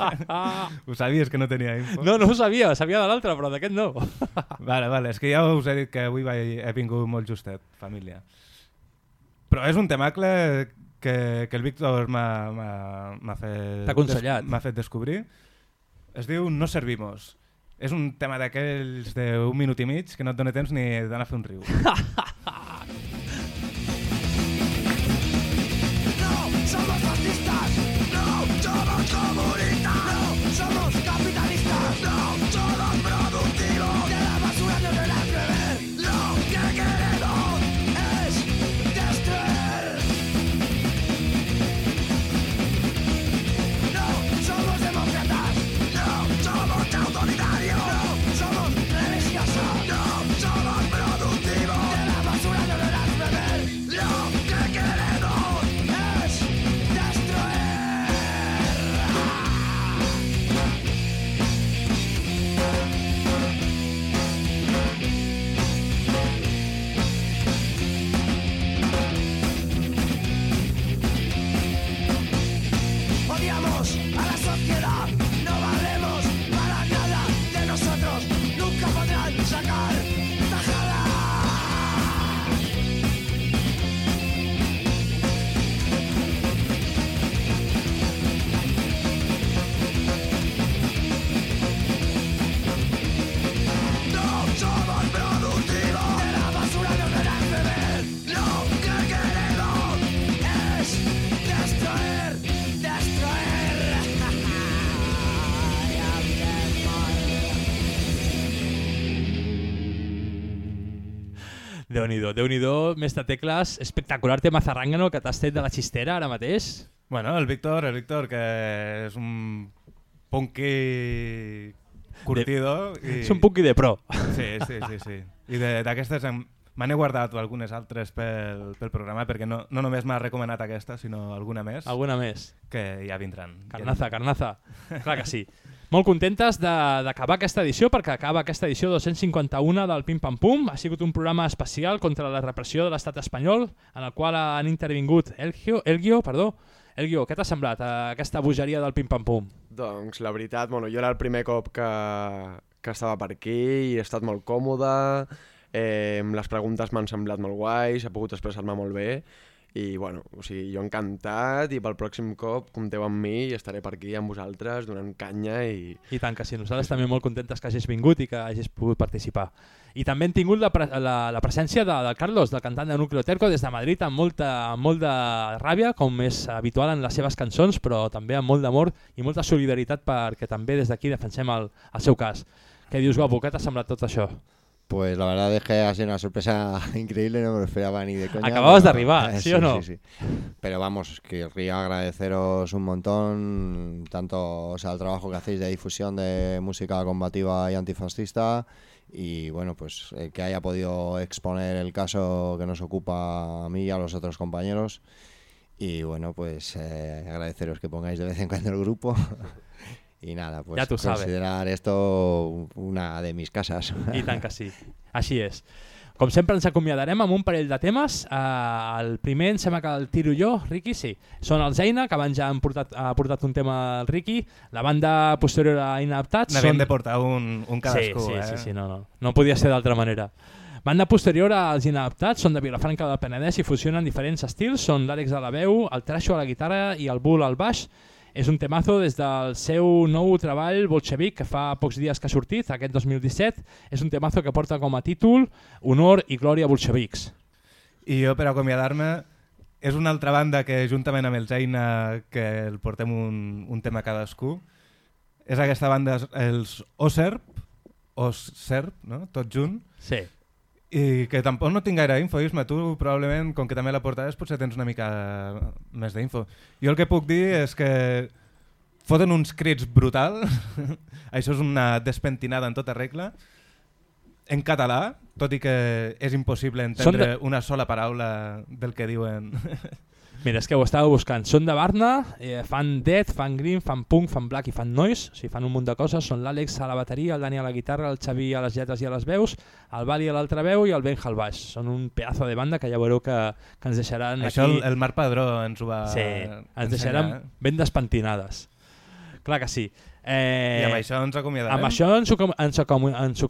ho sabies que no tenia info? No, no ho sabia, sabia de l'altre, però d'aquest no. Vale, vale, és que ja us he dit que avui vaig, he vingut molt justet, família. Però és un temacle que, que el Víctor m'ha fet... T'ha aconsellat. M'ha fet descobrir. Es diu No servimos. És un tema d'aquells d'un minut i mig que no et dona temps ni d'anar a fer un riu. Déu-n'hi-do, déu nhi déu més de tecles. Espectacular tema zarrangano que t'has tret de la xistera ara mateix. Bueno, el Víctor, el Víctor, que és un punky curtido. De- és un punky de pro. Sí, sí, sí. sí. I de- d'aquestes me n'he guardat algunes altres pel, pel programa perquè no, no només m'ha recomanat aquesta, sinó alguna més. Alguna més. Que ja vindran. Carnaza, carnaza. Clar que sí. Molt contentes d'acabar aquesta edició perquè acaba aquesta edició 251 del Pim Pam Pum. Ha sigut un programa especial contra la repressió de l'estat espanyol en el qual han intervingut Elgio, Elgio perdó. Elgio, què t'ha semblat eh, aquesta bogeria del Pim Pam Pum? Doncs la veritat, bueno, jo era el primer cop que, que estava per aquí i he estat molt còmode, eh, les preguntes m'han semblat molt guais, he pogut expressar-me molt bé i bueno, o sigui, jo encantat i pel pròxim cop compteu amb mi i estaré per aquí amb vosaltres donant canya i... I tant que sí, nosaltres també molt contentes que hagis vingut i que hagis pogut participar. I també hem tingut la, pre la, la presència de, del Carlos, del cantant de Núcleo Terco, des de Madrid amb molta, amb molt de ràbia, com és habitual en les seves cançons, però també amb molt d'amor i molta solidaritat perquè també des d'aquí defensem el, el seu cas. Què dius, guapo? Què t'ha semblat tot això? Pues la verdad es que ha sido una sorpresa increíble, no me lo esperaba ni de coña. Acababas de arribar, ¿sí o no? Sí, sí. Pero vamos, querría agradeceros un montón, tanto o sea, el trabajo que hacéis de difusión de música combativa y antifascista y bueno, pues eh, que haya podido exponer el caso que nos ocupa a mí y a los otros compañeros. Y bueno, pues eh, agradeceros que pongáis de vez en cuando el grupo. Y nada, pues Ya tú sabes. considerar esto una de mis casas. I tant que sí. Així és. Com sempre ens acomiadarem amb un parell de temes. Uh, el primer em sembla que el tiro jo, Ricky, sí. Són els Eina, que abans ja han portat, ha portat un tema al Ricky. La banda posterior a Inadaptats... N'havien són- de portar un, un cadascú, sí, sí, eh? Sí, sí, no, no. No podia ser d'altra manera. Banda posterior als Inadaptats són de Vilafranca del Penedès i fusionen diferents estils. Són l'Àlex a la veu, el Trasho a la guitarra i el Bull al baix. És un temazo des del seu nou treball Bolxevic, que fa pocs dies que ha sortit, aquest 2017. És un temazo que porta com a títol Honor i glòria bolxevics. I jo, per acomiadar-me, és una altra banda que, juntament amb el Jaina, que el portem un, un tema cadascú, és aquesta banda, els Oserp, Oserp, no? tot junt. Sí. I que tampoc no tinc gaire info, Isma, tu probablement, com que també la portaves, potser tens una mica més d'info. Jo el que puc dir és que foten uns crits brutal, això és una despentinada en tota regla, en català, tot i que és impossible entendre de- una sola paraula del que diuen. Mira, és que ho estava buscant. Són de Barna, eh, fan death, fan green, fan punk, fan black i fan noise, o sigui, fan un munt de coses. Són l'Àlex a la bateria, el Dani a la guitarra, el Xavi a les lletres i a les veus, el Bali a l'altra veu i el Benja al baix. Són un pedazo de banda que ja veureu que, que ens deixaran Això aquí... el, el Marc Padró ens ho va Sí, ens ensenyar, deixaran eh? ben despentinades. Clar que sí. Eh, I amb això ens acomiadarem? Amb això ens, acom ens, acom ens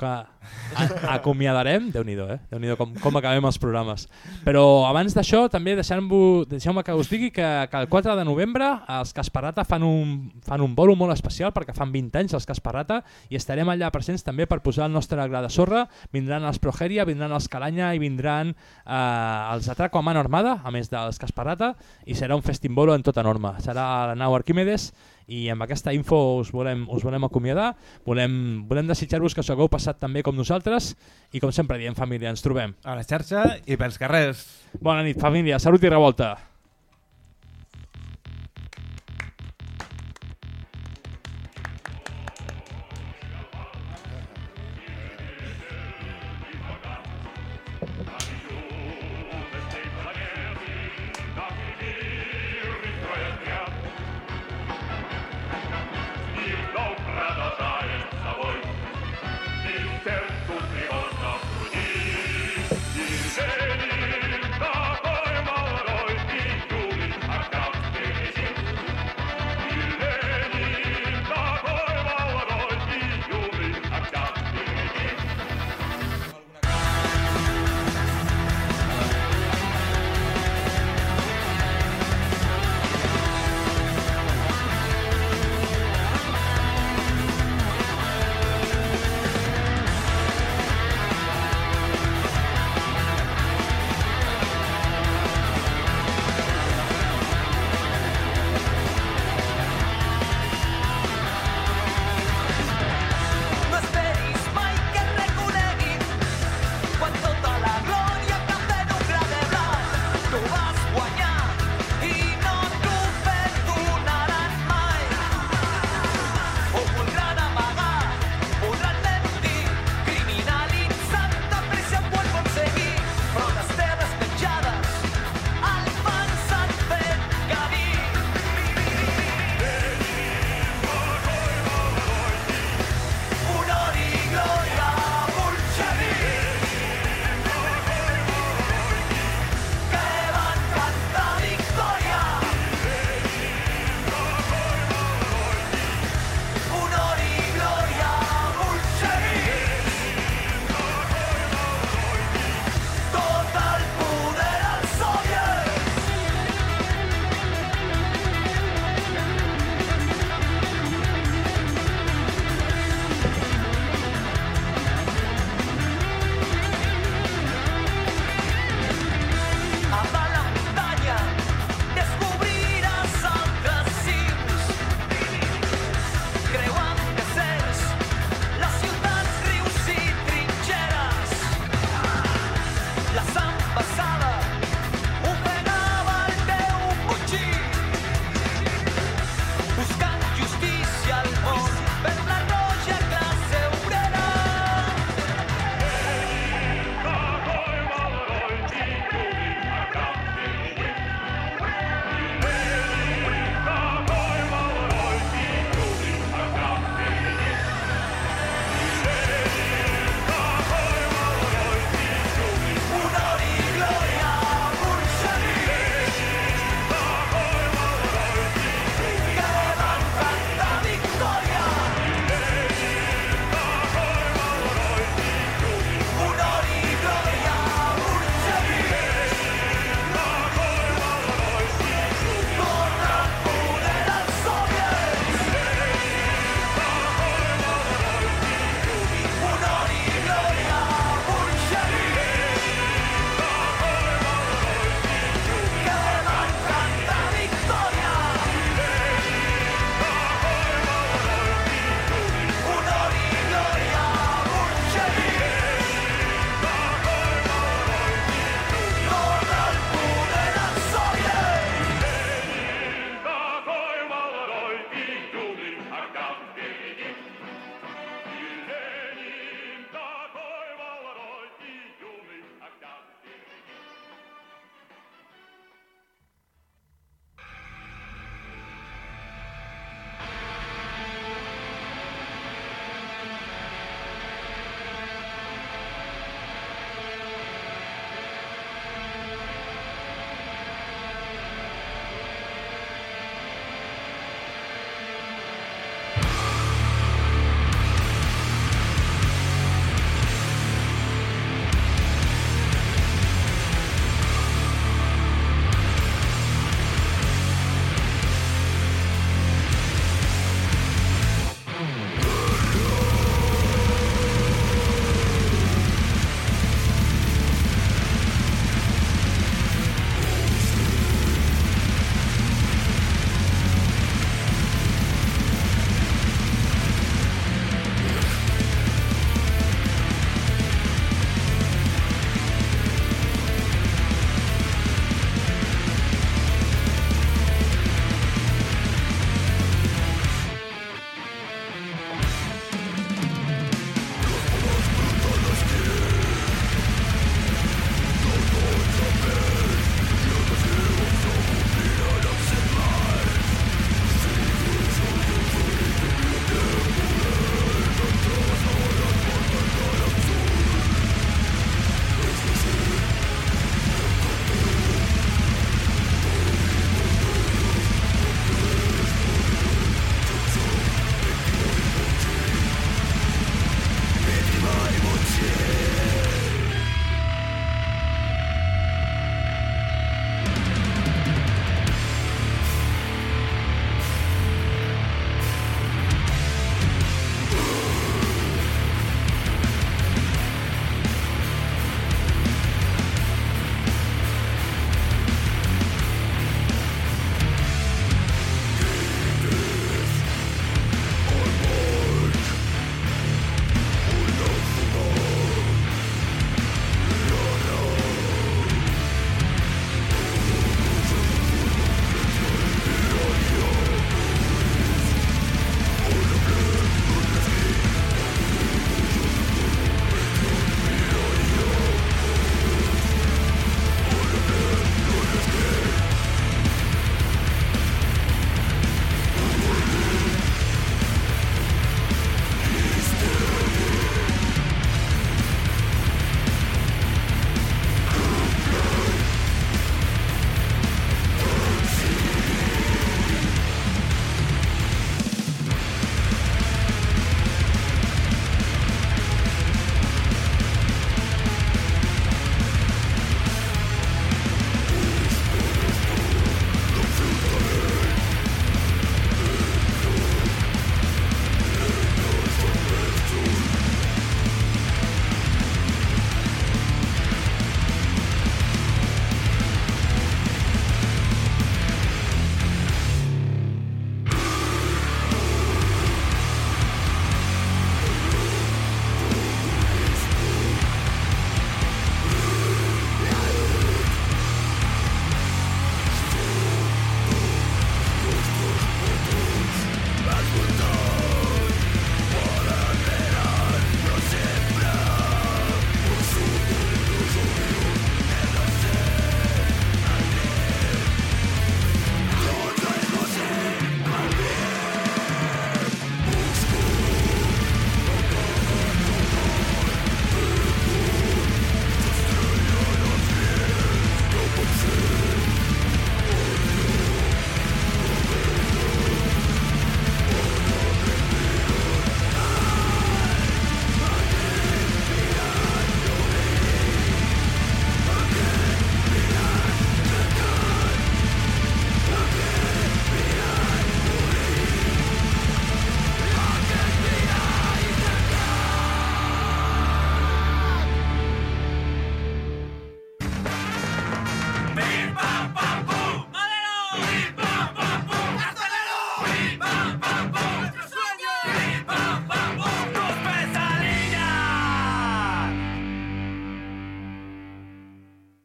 acomiadarem. Déu-n'hi-do, eh? déu nhi com, com acabem els programes. Però abans d'això, també deixeu-me deixeu que us digui que, que el 4 de novembre els Casparrata fan un, fan un bolo molt especial perquè fan 20 anys els Casparrata i estarem allà presents també per posar el nostre gra de sorra. Vindran els Progeria, vindran els Calanya i vindran eh, els Atraco a mano armada, a més dels Casparrata, i serà un festimbolo en tota norma. Serà a la nau Arquímedes i amb aquesta info us volem, us volem acomiadar, volem, volem desitjar-vos que s'ho hagueu passat també com nosaltres i com sempre diem família, ens trobem. A la xarxa i pels carrers. Bona nit família, salut i revolta.